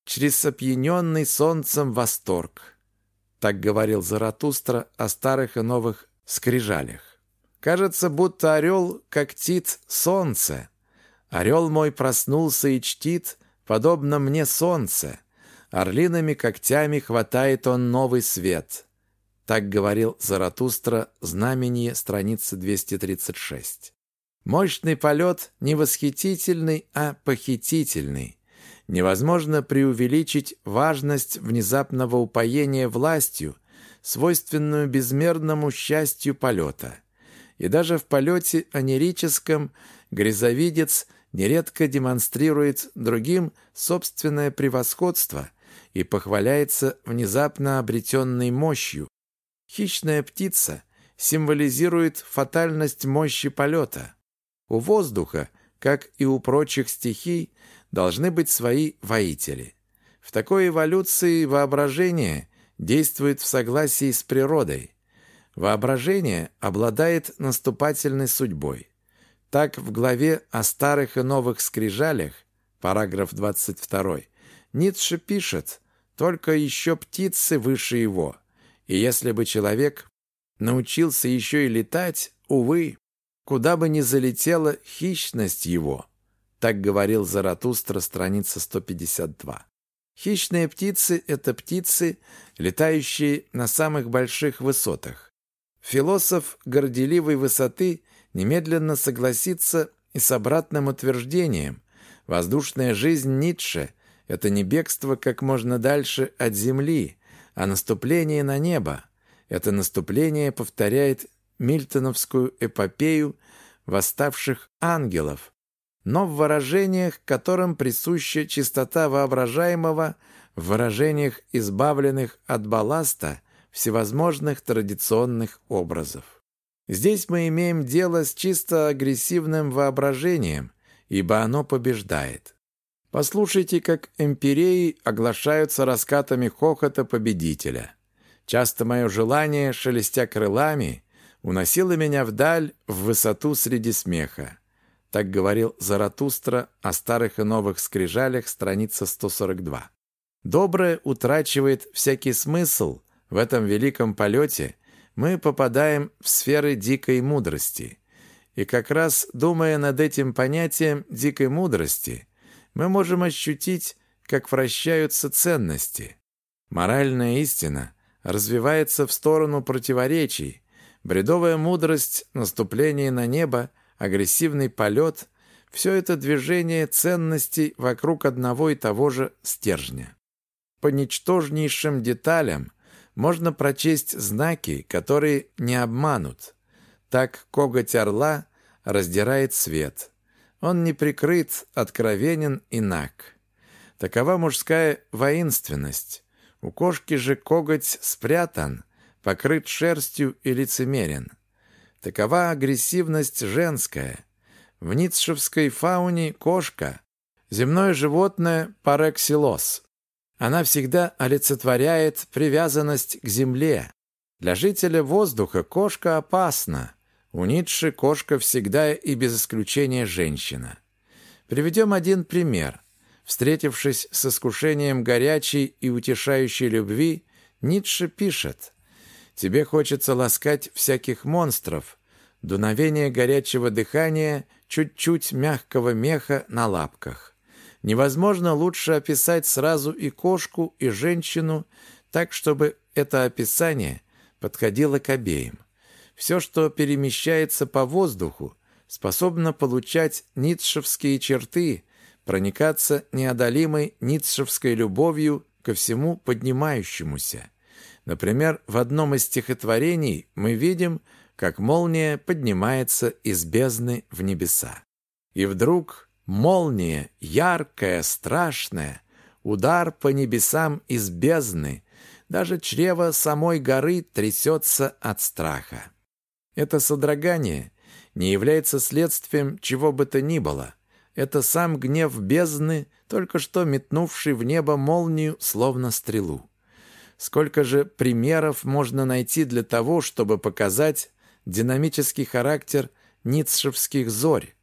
через опьяненный солнцем восторг. Так говорил Заратустра о старых и новых скрижалях. Кажется, будто орел когтит солнце. Орел мой проснулся и чтит, подобно мне солнце. Орлиными когтями хватает он новый свет. Так говорил Заратустра, знамение, страница 236. Мощный полет не восхитительный, а похитительный. Невозможно преувеличить важность внезапного упоения властью, свойственную безмерному счастью полета. И даже в полете онерическом грязовидец нередко демонстрирует другим собственное превосходство и похваляется внезапно обретенной мощью. Хищная птица символизирует фатальность мощи полета. У воздуха, как и у прочих стихий, должны быть свои воители. В такой эволюции воображение действует в согласии с природой. Воображение обладает наступательной судьбой. Так в главе о старых и новых скрижалях, параграф 22, Ницше пишет «Только еще птицы выше его, и если бы человек научился еще и летать, увы, куда бы ни залетела хищность его». Так говорил Заратустра, страница 152. Хищные птицы – это птицы, летающие на самых больших высотах. Философ горделивой высоты немедленно согласится и с обратным утверждением. Воздушная жизнь Ницше – это не бегство как можно дальше от земли, а наступление на небо. Это наступление повторяет мильтоновскую эпопею восставших ангелов, но в выражениях, которым присуща чистота воображаемого, в выражениях, избавленных от балласта всевозможных традиционных образов. Здесь мы имеем дело с чисто агрессивным воображением, ибо оно побеждает. Послушайте, как эмпиреи оглашаются раскатами хохота победителя. Часто мое желание, шелестя крылами, уносило меня вдаль в высоту среди смеха. Так говорил Заратустра о старых и новых скрижалях, страница 142. Доброе утрачивает всякий смысл. В этом великом полете мы попадаем в сферы дикой мудрости. И как раз, думая над этим понятием дикой мудрости, мы можем ощутить, как вращаются ценности. Моральная истина развивается в сторону противоречий. Бредовая мудрость, наступление на небо агрессивный полет – все это движение ценностей вокруг одного и того же стержня. По ничтожнейшим деталям можно прочесть знаки, которые не обманут. Так коготь орла раздирает свет. Он не прикрыт, откровенен и наг. Такова мужская воинственность. У кошки же коготь спрятан, покрыт шерстью и лицемерен. Такова агрессивность женская. В ницшевской фауне кошка – земное животное парексилос. Она всегда олицетворяет привязанность к земле. Для жителя воздуха кошка опасна. У Ницше кошка всегда и без исключения женщина. Приведем один пример. Встретившись с искушением горячей и утешающей любви, Ницше пишет – Тебе хочется ласкать всяких монстров. Дуновение горячего дыхания, чуть-чуть мягкого меха на лапках. Невозможно лучше описать сразу и кошку, и женщину, так, чтобы это описание подходило к обеим. Все, что перемещается по воздуху, способно получать ницшевские черты, проникаться неодолимой ницшевской любовью ко всему поднимающемуся. Например, в одном из стихотворений мы видим, как молния поднимается из бездны в небеса. И вдруг молния, яркая, страшная, удар по небесам из бездны, даже чрево самой горы трясется от страха. Это содрогание не является следствием чего бы то ни было. Это сам гнев бездны, только что метнувший в небо молнию, словно стрелу. Сколько же примеров можно найти для того, чтобы показать динамический характер ницшевских зорь?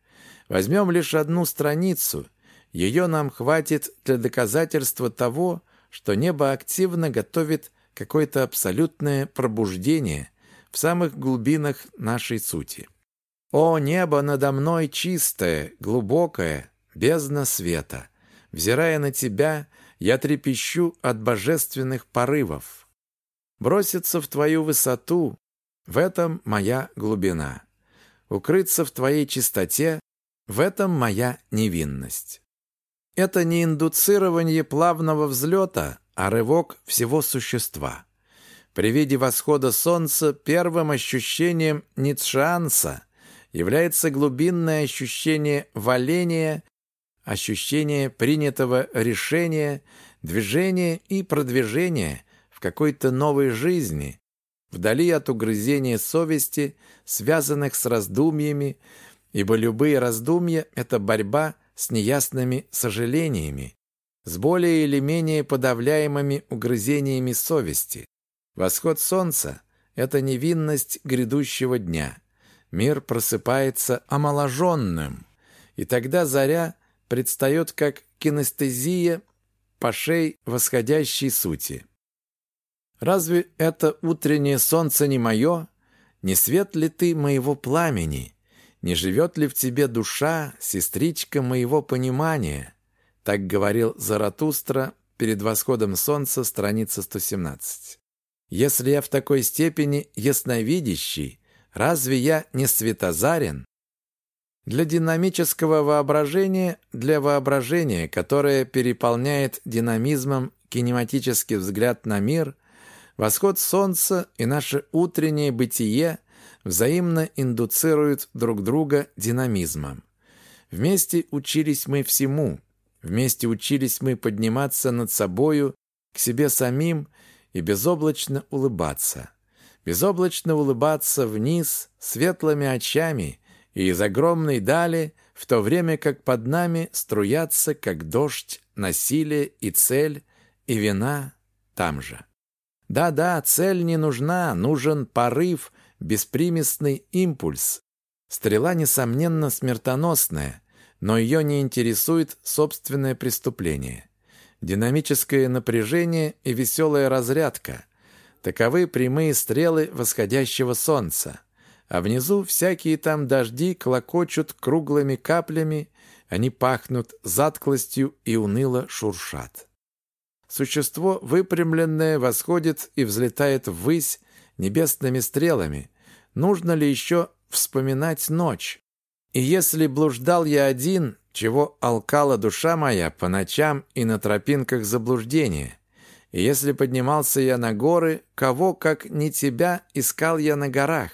Возьмем лишь одну страницу. Ее нам хватит для доказательства того, что небо активно готовит какое-то абсолютное пробуждение в самых глубинах нашей сути. «О, небо надо мной чистое, глубокое, бездна света! Взирая на тебя, я трепещу от божественных порывов. Броситься в твою высоту — в этом моя глубина. Укрыться в твоей чистоте — в этом моя невинность. Это не индуцирование плавного взлета, а рывок всего существа. При виде восхода солнца первым ощущением ницшеанса является глубинное ощущение валения ощущение принятого решения, движения и продвижения в какой-то новой жизни, вдали от угрызения совести, связанных с раздумьями, ибо любые раздумья – это борьба с неясными сожалениями, с более или менее подавляемыми угрызениями совести. Восход солнца – это невинность грядущего дня. Мир просыпается омоложенным, и тогда заря – предстает как кинестезия пошей восходящей сути. Разве это утреннее солнце не мое? Не свет ли ты моего пламени? Не живет ли в тебе душа, сестричка моего понимания? Так говорил Заратустра перед восходом солнца, страница 117. Если я в такой степени ясновидящий, разве я не светозарен? Для динамического воображения, для воображения, которое переполняет динамизмом кинематический взгляд на мир, восход солнца и наше утреннее бытие взаимно индуцируют друг друга динамизмом. Вместе учились мы всему, вместе учились мы подниматься над собою, к себе самим и безоблачно улыбаться. Безоблачно улыбаться вниз светлыми очами – и из огромной дали, в то время как под нами струятся, как дождь, насилие и цель, и вина там же. Да-да, цель не нужна, нужен порыв, беспримесный импульс. Стрела, несомненно, смертоносная, но ее не интересует собственное преступление. Динамическое напряжение и веселая разрядка – таковы прямые стрелы восходящего солнца а внизу всякие там дожди клокочут круглыми каплями, они пахнут затклостью и уныло шуршат. Существо выпрямленное восходит и взлетает ввысь небесными стрелами. Нужно ли еще вспоминать ночь? И если блуждал я один, чего алкала душа моя по ночам и на тропинках заблуждения, и если поднимался я на горы, кого, как не тебя, искал я на горах?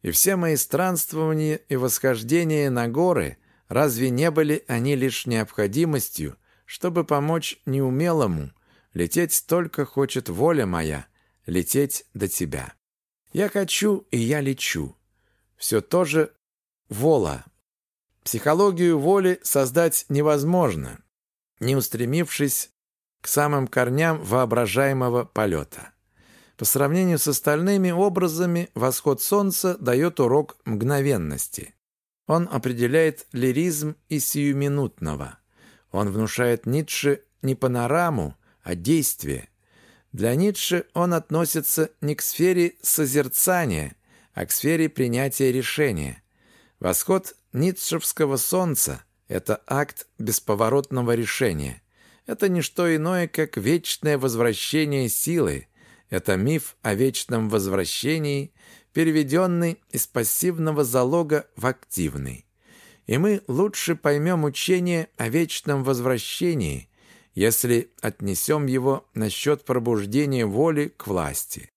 И все мои странствования и восхождения на горы, разве не были они лишь необходимостью, чтобы помочь неумелому? Лететь только хочет воля моя, лететь до тебя. Я хочу, и я лечу. Все то же вола. Психологию воли создать невозможно, не устремившись к самым корням воображаемого полета. По сравнению с остальными образами, восход солнца дает урок мгновенности. Он определяет лиризм и сиюминутного. Он внушает Ницше не панораму, а действие. Для Ницше он относится не к сфере созерцания, а к сфере принятия решения. Восход ницшевского солнца – это акт бесповоротного решения. Это не что иное, как вечное возвращение силы – это миф о вечном возвращении, переведенный из пассивного залога в активный. И мы лучше поймем учение о вечном возвращении, если отнесем его насчет пробуждения воли к власти.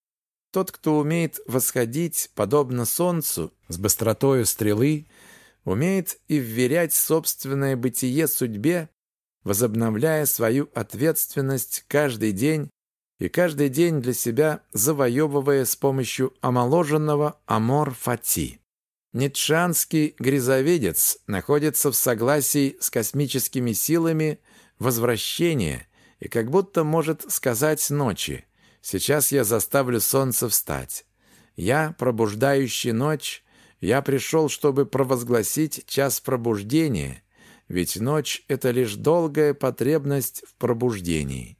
Тот, кто умеет восходить, подобно солнцу, с быстротою стрелы, умеет и вверять собственное бытие судьбе, возобновляя свою ответственность каждый день и каждый день для себя завоевывая с помощью омоложенного amor fati. Ницшеанский грязоведец находится в согласии с космическими силами возвращения и как будто может сказать ночи «Сейчас я заставлю солнце встать». Я, пробуждающий ночь, я пришел, чтобы провозгласить час пробуждения, ведь ночь — это лишь долгая потребность в пробуждении.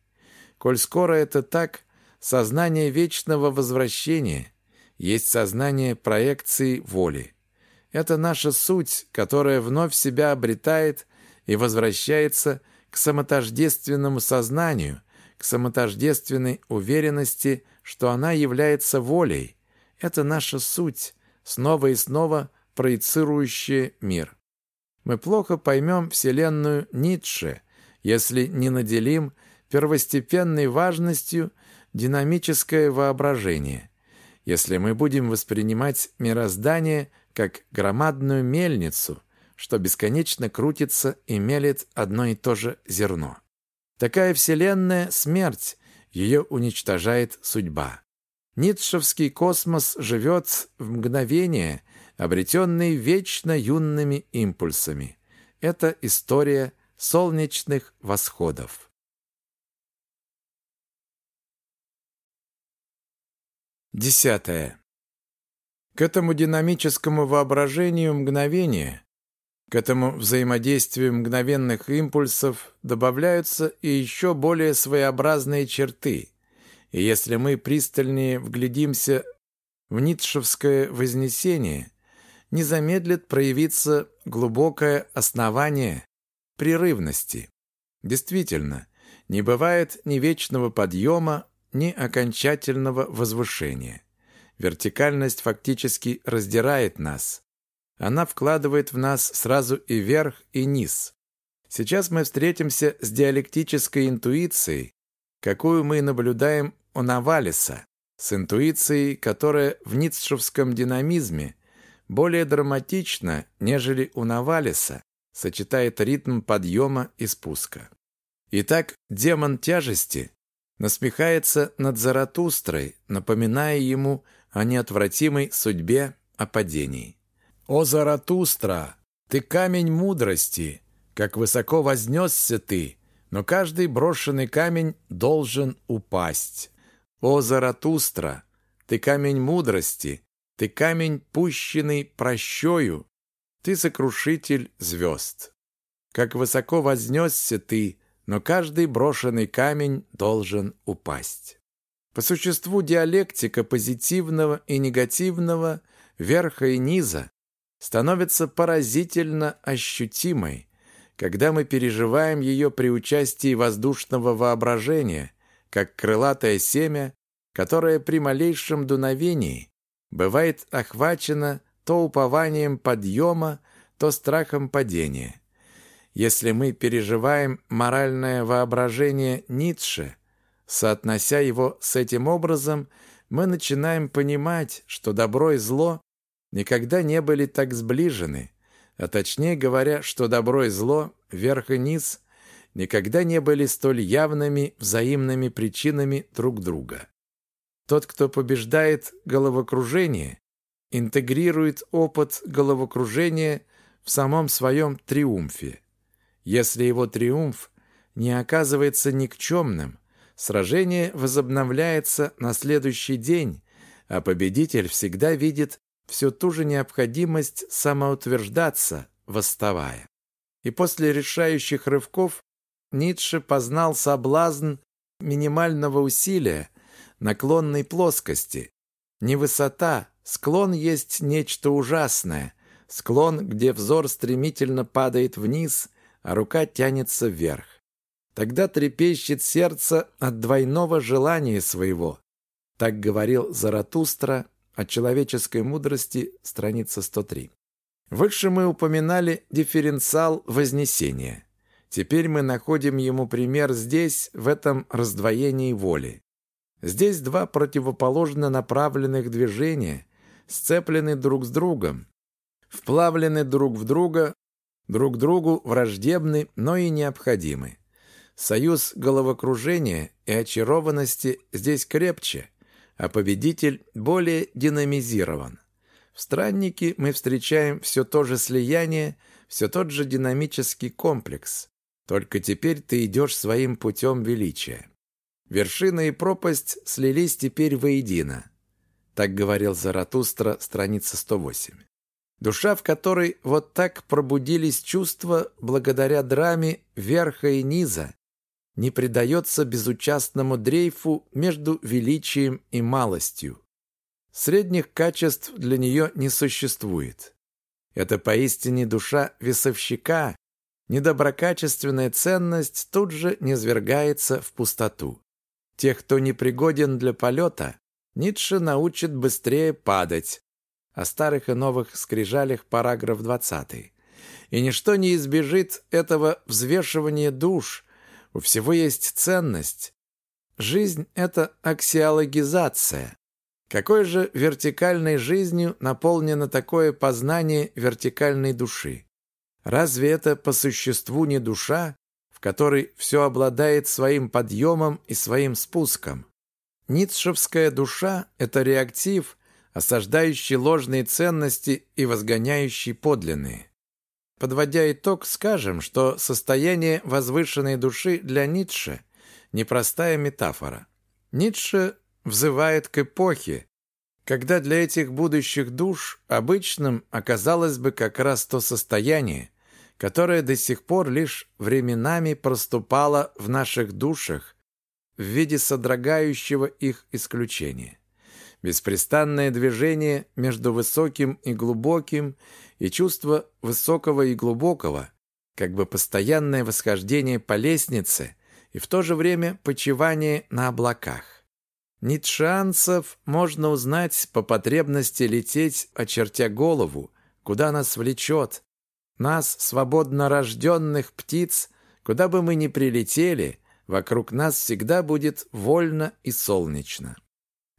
Коль скоро это так, сознание вечного возвращения есть сознание проекции воли. Это наша суть, которая вновь себя обретает и возвращается к самотождественному сознанию, к самотождественной уверенности, что она является волей. Это наша суть, снова и снова проецирующая мир. Мы плохо поймем Вселенную Ницше, если не наделим первостепенной важностью динамическое воображение. Если мы будем воспринимать мироздание как громадную мельницу, что бесконечно крутится и мелет одно и то же зерно. Такая вселенная — смерть, ее уничтожает судьба. Ницшевский космос живет в мгновение, обретенный вечно юными импульсами. Это история солнечных восходов. Десятое. К этому динамическому воображению мгновения, к этому взаимодействию мгновенных импульсов добавляются и еще более своеобразные черты. И если мы пристальнее вглядимся в ницшевское вознесение, не замедлит проявиться глубокое основание прерывности. Действительно, не бывает ни вечного подъема, ни окончательного возвышения. Вертикальность фактически раздирает нас. Она вкладывает в нас сразу и верх, и низ. Сейчас мы встретимся с диалектической интуицией, какую мы наблюдаем у Навалиса, с интуицией, которая в ницшевском динамизме более драматична, нежели у Навалиса, сочетает ритм подъема и спуска. Итак, демон тяжести насмехается над Заратустрой, напоминая ему о неотвратимой судьбе, о падении. «О, Заратустра, ты камень мудрости, как высоко вознесся ты, но каждый брошенный камень должен упасть. О, Заратустра, ты камень мудрости, ты камень, пущенный прощою, ты сокрушитель звезд. Как высоко вознесся ты, но каждый брошенный камень должен упасть. По существу диалектика позитивного и негативного, верха и низа, становится поразительно ощутимой, когда мы переживаем ее при участии воздушного воображения, как крылатое семя, которое при малейшем дуновении бывает охвачено то упованием подъема, то страхом падения. Если мы переживаем моральное воображение Ницше, соотнося его с этим образом, мы начинаем понимать, что добро и зло никогда не были так сближены, а точнее говоря, что добро и зло, верх и низ, никогда не были столь явными взаимными причинами друг друга. Тот, кто побеждает головокружение, интегрирует опыт головокружения в самом своем триумфе. Если его триумф не оказывается никчемным, сражение возобновляется на следующий день, а победитель всегда видит всю ту же необходимость самоутверждаться, восставая. И после решающих рывков Ницше познал соблазн минимального усилия, наклонной плоскости. Не высота, склон есть нечто ужасное, склон, где взор стремительно падает вниз, а рука тянется вверх. Тогда трепещет сердце от двойного желания своего. Так говорил Заратустра о человеческой мудрости, страница 103. Выше мы упоминали дифференциал вознесения. Теперь мы находим ему пример здесь, в этом раздвоении воли. Здесь два противоположно направленных движения сцеплены друг с другом, вплавлены друг в друга друг другу враждебны, но и необходимы. Союз головокружения и очарованности здесь крепче, а победитель более динамизирован. В страннике мы встречаем все то же слияние, все тот же динамический комплекс. Только теперь ты идешь своим путем величия. Вершина и пропасть слились теперь воедино. Так говорил Заратустра, страница 108. Душа, в которой вот так пробудились чувства благодаря драме верха и низа, не предается безучастному дрейфу между величием и малостью. Средних качеств для нее не существует. Это поистине душа весовщика, недоброкачественная ценность тут же низвергается в пустоту. Тех, кто непригоден для полета, Ницше научит быстрее падать. О старых и новых скрижалях параграф 20. И ничто не избежит этого взвешивания душ. У всего есть ценность. Жизнь — это аксиологизация. Какой же вертикальной жизнью наполнено такое познание вертикальной души? Разве это по существу не душа, в которой все обладает своим подъемом и своим спуском. Ницшевская душа – это реактив, осаждающий ложные ценности и возгоняющий подлинные. Подводя итог, скажем, что состояние возвышенной души для Ницше – непростая метафора. Ницше взывает к эпохе, когда для этих будущих душ обычным оказалось бы как раз то состояние, которое до сих пор лишь временами проступало в наших душах в виде содрогающего их исключения. Беспрестанное движение между высоким и глубоким и чувство высокого и глубокого, как бы постоянное восхождение по лестнице и в то же время почивание на облаках. Ницшанцев можно узнать по потребности лететь, очертя голову, куда нас влечет, нас, свободно рожденных птиц, куда бы мы ни прилетели, вокруг нас всегда будет вольно и солнечно.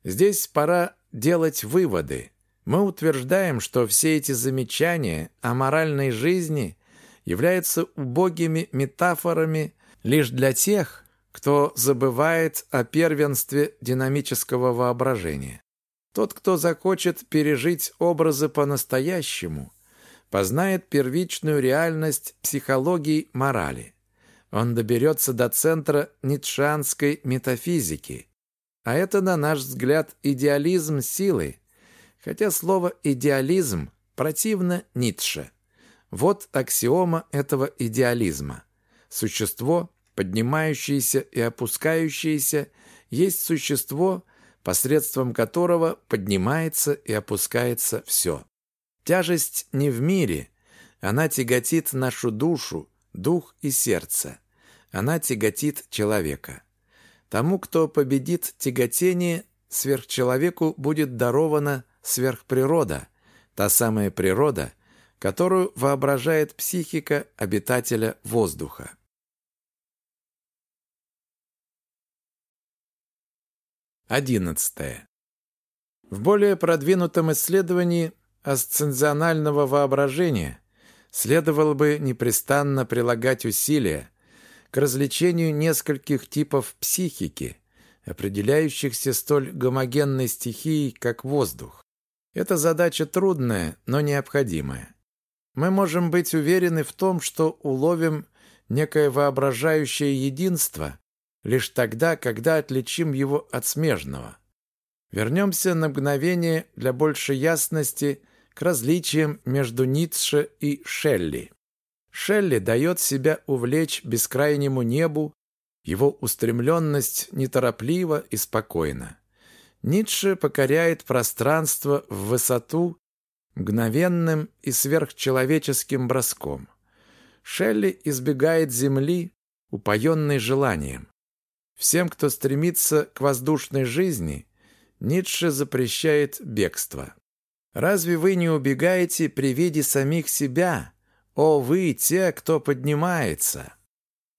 Здесь пора делать выводы. Мы утверждаем, что все эти замечания о моральной жизни являются убогими метафорами лишь для тех, кто забывает о первенстве динамического воображения. Тот, кто захочет пережить образы по-настоящему – познает первичную реальность психологии морали. Он доберется до центра ницшанской метафизики. А это, на наш взгляд, идеализм силы. Хотя слово «идеализм» противно Ницше. Вот аксиома этого идеализма. Существо, поднимающееся и опускающееся, есть существо, посредством которого поднимается и опускается все. Тяжесть не в мире. Она тяготит нашу душу, дух и сердце. Она тяготит человека. Тому, кто победит тяготение, сверхчеловеку будет дарована сверхприрода, та самая природа, которую воображает психика обитателя воздуха. Одиннадцатое. В более продвинутом исследовании асцензионального воображения следовало бы непрестанно прилагать усилия к развлечению нескольких типов психики, определяющихся столь гомогенной стихией, как воздух. Эта задача трудная, но необходимая. Мы можем быть уверены в том, что уловим некое воображающее единство лишь тогда, когда отличим его от смежного. Вернемся на мгновение для большей ясности к различиям между Ницше и Шелли. Шелли дает себя увлечь бескрайнему небу, его устремленность нетороплива и спокойна. Ницше покоряет пространство в высоту мгновенным и сверхчеловеческим броском. Шелли избегает земли, упоенной желанием. Всем, кто стремится к воздушной жизни, Ницше запрещает бегство. Разве вы не убегаете при виде самих себя? О, вы, те, кто поднимается!»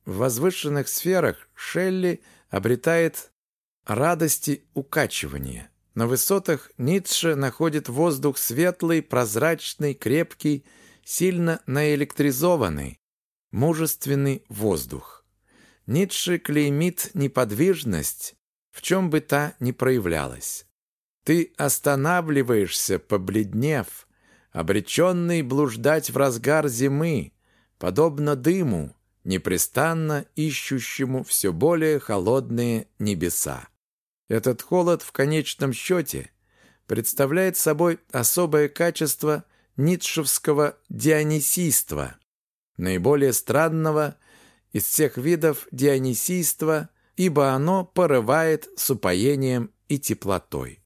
В возвышенных сферах Шелли обретает радости укачивания. На высотах Ницше находит воздух светлый, прозрачный, крепкий, сильно наэлектризованный, мужественный воздух. Ницше клеймит неподвижность, в чем бы та ни проявлялась. Ты останавливаешься, побледнев, обреченный блуждать в разгар зимы, подобно дыму, непрестанно ищущему все более холодные небеса. Этот холод в конечном счете представляет собой особое качество ницшевского дионисийства, наиболее странного из всех видов дионисийства, ибо оно порывает с упоением и теплотой.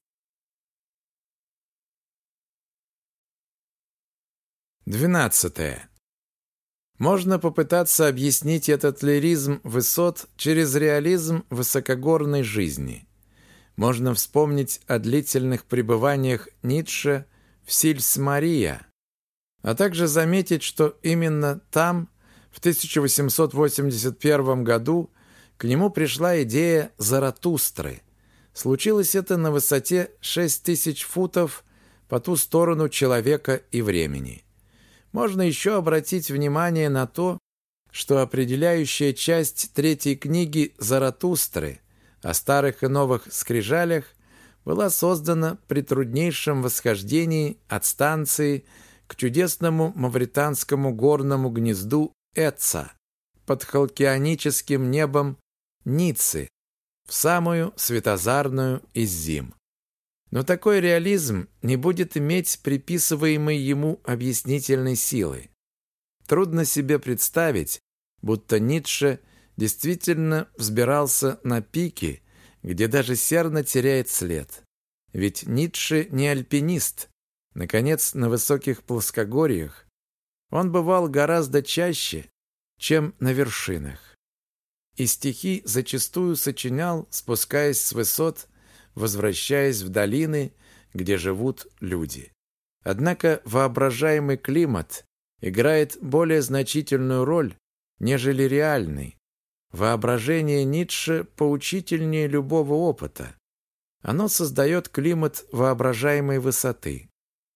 Двенадцатое. Можно попытаться объяснить этот лиризм высот через реализм высокогорной жизни. Можно вспомнить о длительных пребываниях Ницше в Сильс-Мария, а также заметить, что именно там, в 1881 году, к нему пришла идея Заратустры. Случилось это на высоте 6000 футов по ту сторону человека и времени. Можно еще обратить внимание на то, что определяющая часть третьей книги Заратустры о старых и новых скрижалях была создана при труднейшем восхождении от станции к чудесному мавританскому горному гнезду Эца под халкионическим небом Ниццы в самую светозарную из зим. Но такой реализм не будет иметь приписываемой ему объяснительной силы. Трудно себе представить, будто Ницше действительно взбирался на пики, где даже серна теряет след. Ведь Ницше не альпинист. Наконец, на высоких плоскогорьях он бывал гораздо чаще, чем на вершинах. И стихи зачастую сочинял, спускаясь с высот возвращаясь в долины, где живут люди. Однако воображаемый климат играет более значительную роль, нежели реальный. Воображение Ницше поучительнее любого опыта. Оно создает климат воображаемой высоты.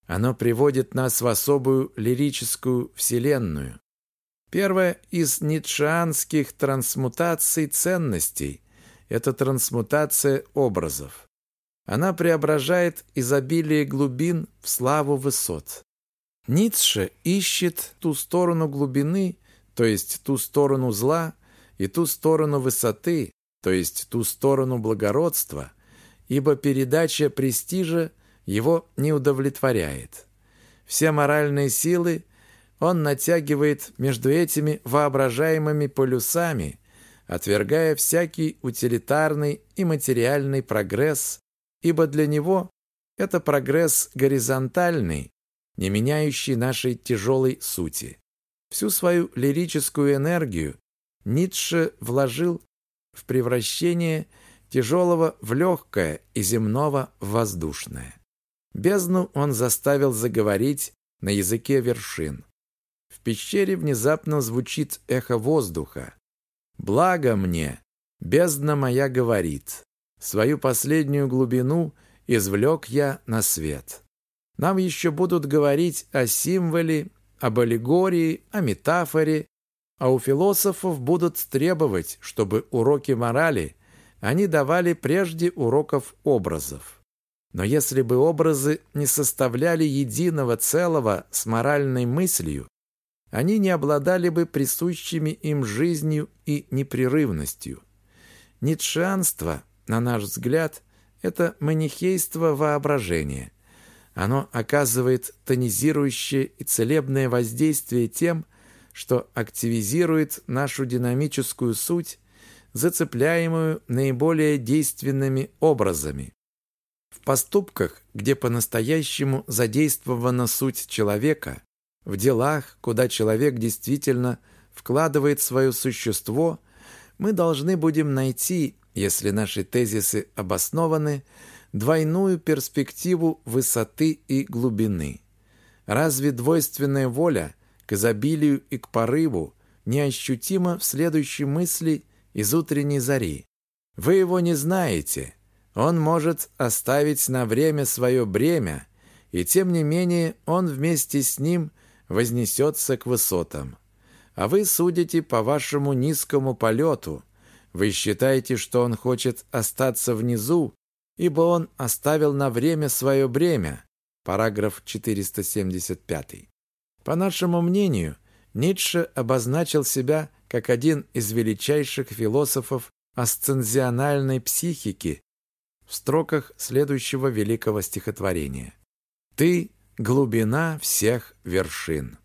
Оно приводит нас в особую лирическую вселенную. Первая из ницшеанских трансмутаций ценностей – это трансмутация образов. Она преображает изобилие глубин в славу высот. Ницше ищет ту сторону глубины, то есть ту сторону зла, и ту сторону высоты, то есть ту сторону благородства, ибо передача престижа его не удовлетворяет. Все моральные силы он натягивает между этими воображаемыми полюсами, отвергая всякий утилитарный и материальный прогресс ибо для него это прогресс горизонтальный, не меняющий нашей тяжелой сути. Всю свою лирическую энергию Ницше вложил в превращение тяжелого в легкое и земного в воздушное. Бездну он заставил заговорить на языке вершин. В пещере внезапно звучит эхо воздуха. «Благо мне! Бездна моя говорит!» Свою последнюю глубину извлек я на свет. Нам еще будут говорить о символе, об аллегории, о метафоре, а у философов будут требовать, чтобы уроки морали они давали прежде уроков образов. Но если бы образы не составляли единого целого с моральной мыслью, они не обладали бы присущими им жизнью и непрерывностью. Ницшеанство на наш взгляд, это манихейство воображения. Оно оказывает тонизирующее и целебное воздействие тем, что активизирует нашу динамическую суть, зацепляемую наиболее действенными образами. В поступках, где по-настоящему задействована суть человека, в делах, куда человек действительно вкладывает свое существо, мы должны будем найти если наши тезисы обоснованы, двойную перспективу высоты и глубины. Разве двойственная воля к изобилию и к порыву неощутима в следующей мысли из утренней зари? Вы его не знаете. Он может оставить на время свое бремя, и тем не менее он вместе с ним вознесется к высотам. А вы судите по вашему низкому полету – Вы считаете, что он хочет остаться внизу, ибо он оставил на время свое бремя. Параграф 475. По нашему мнению, Ницше обозначил себя как один из величайших философов асцензиональной психики в строках следующего великого стихотворения. «Ты – глубина всех вершин».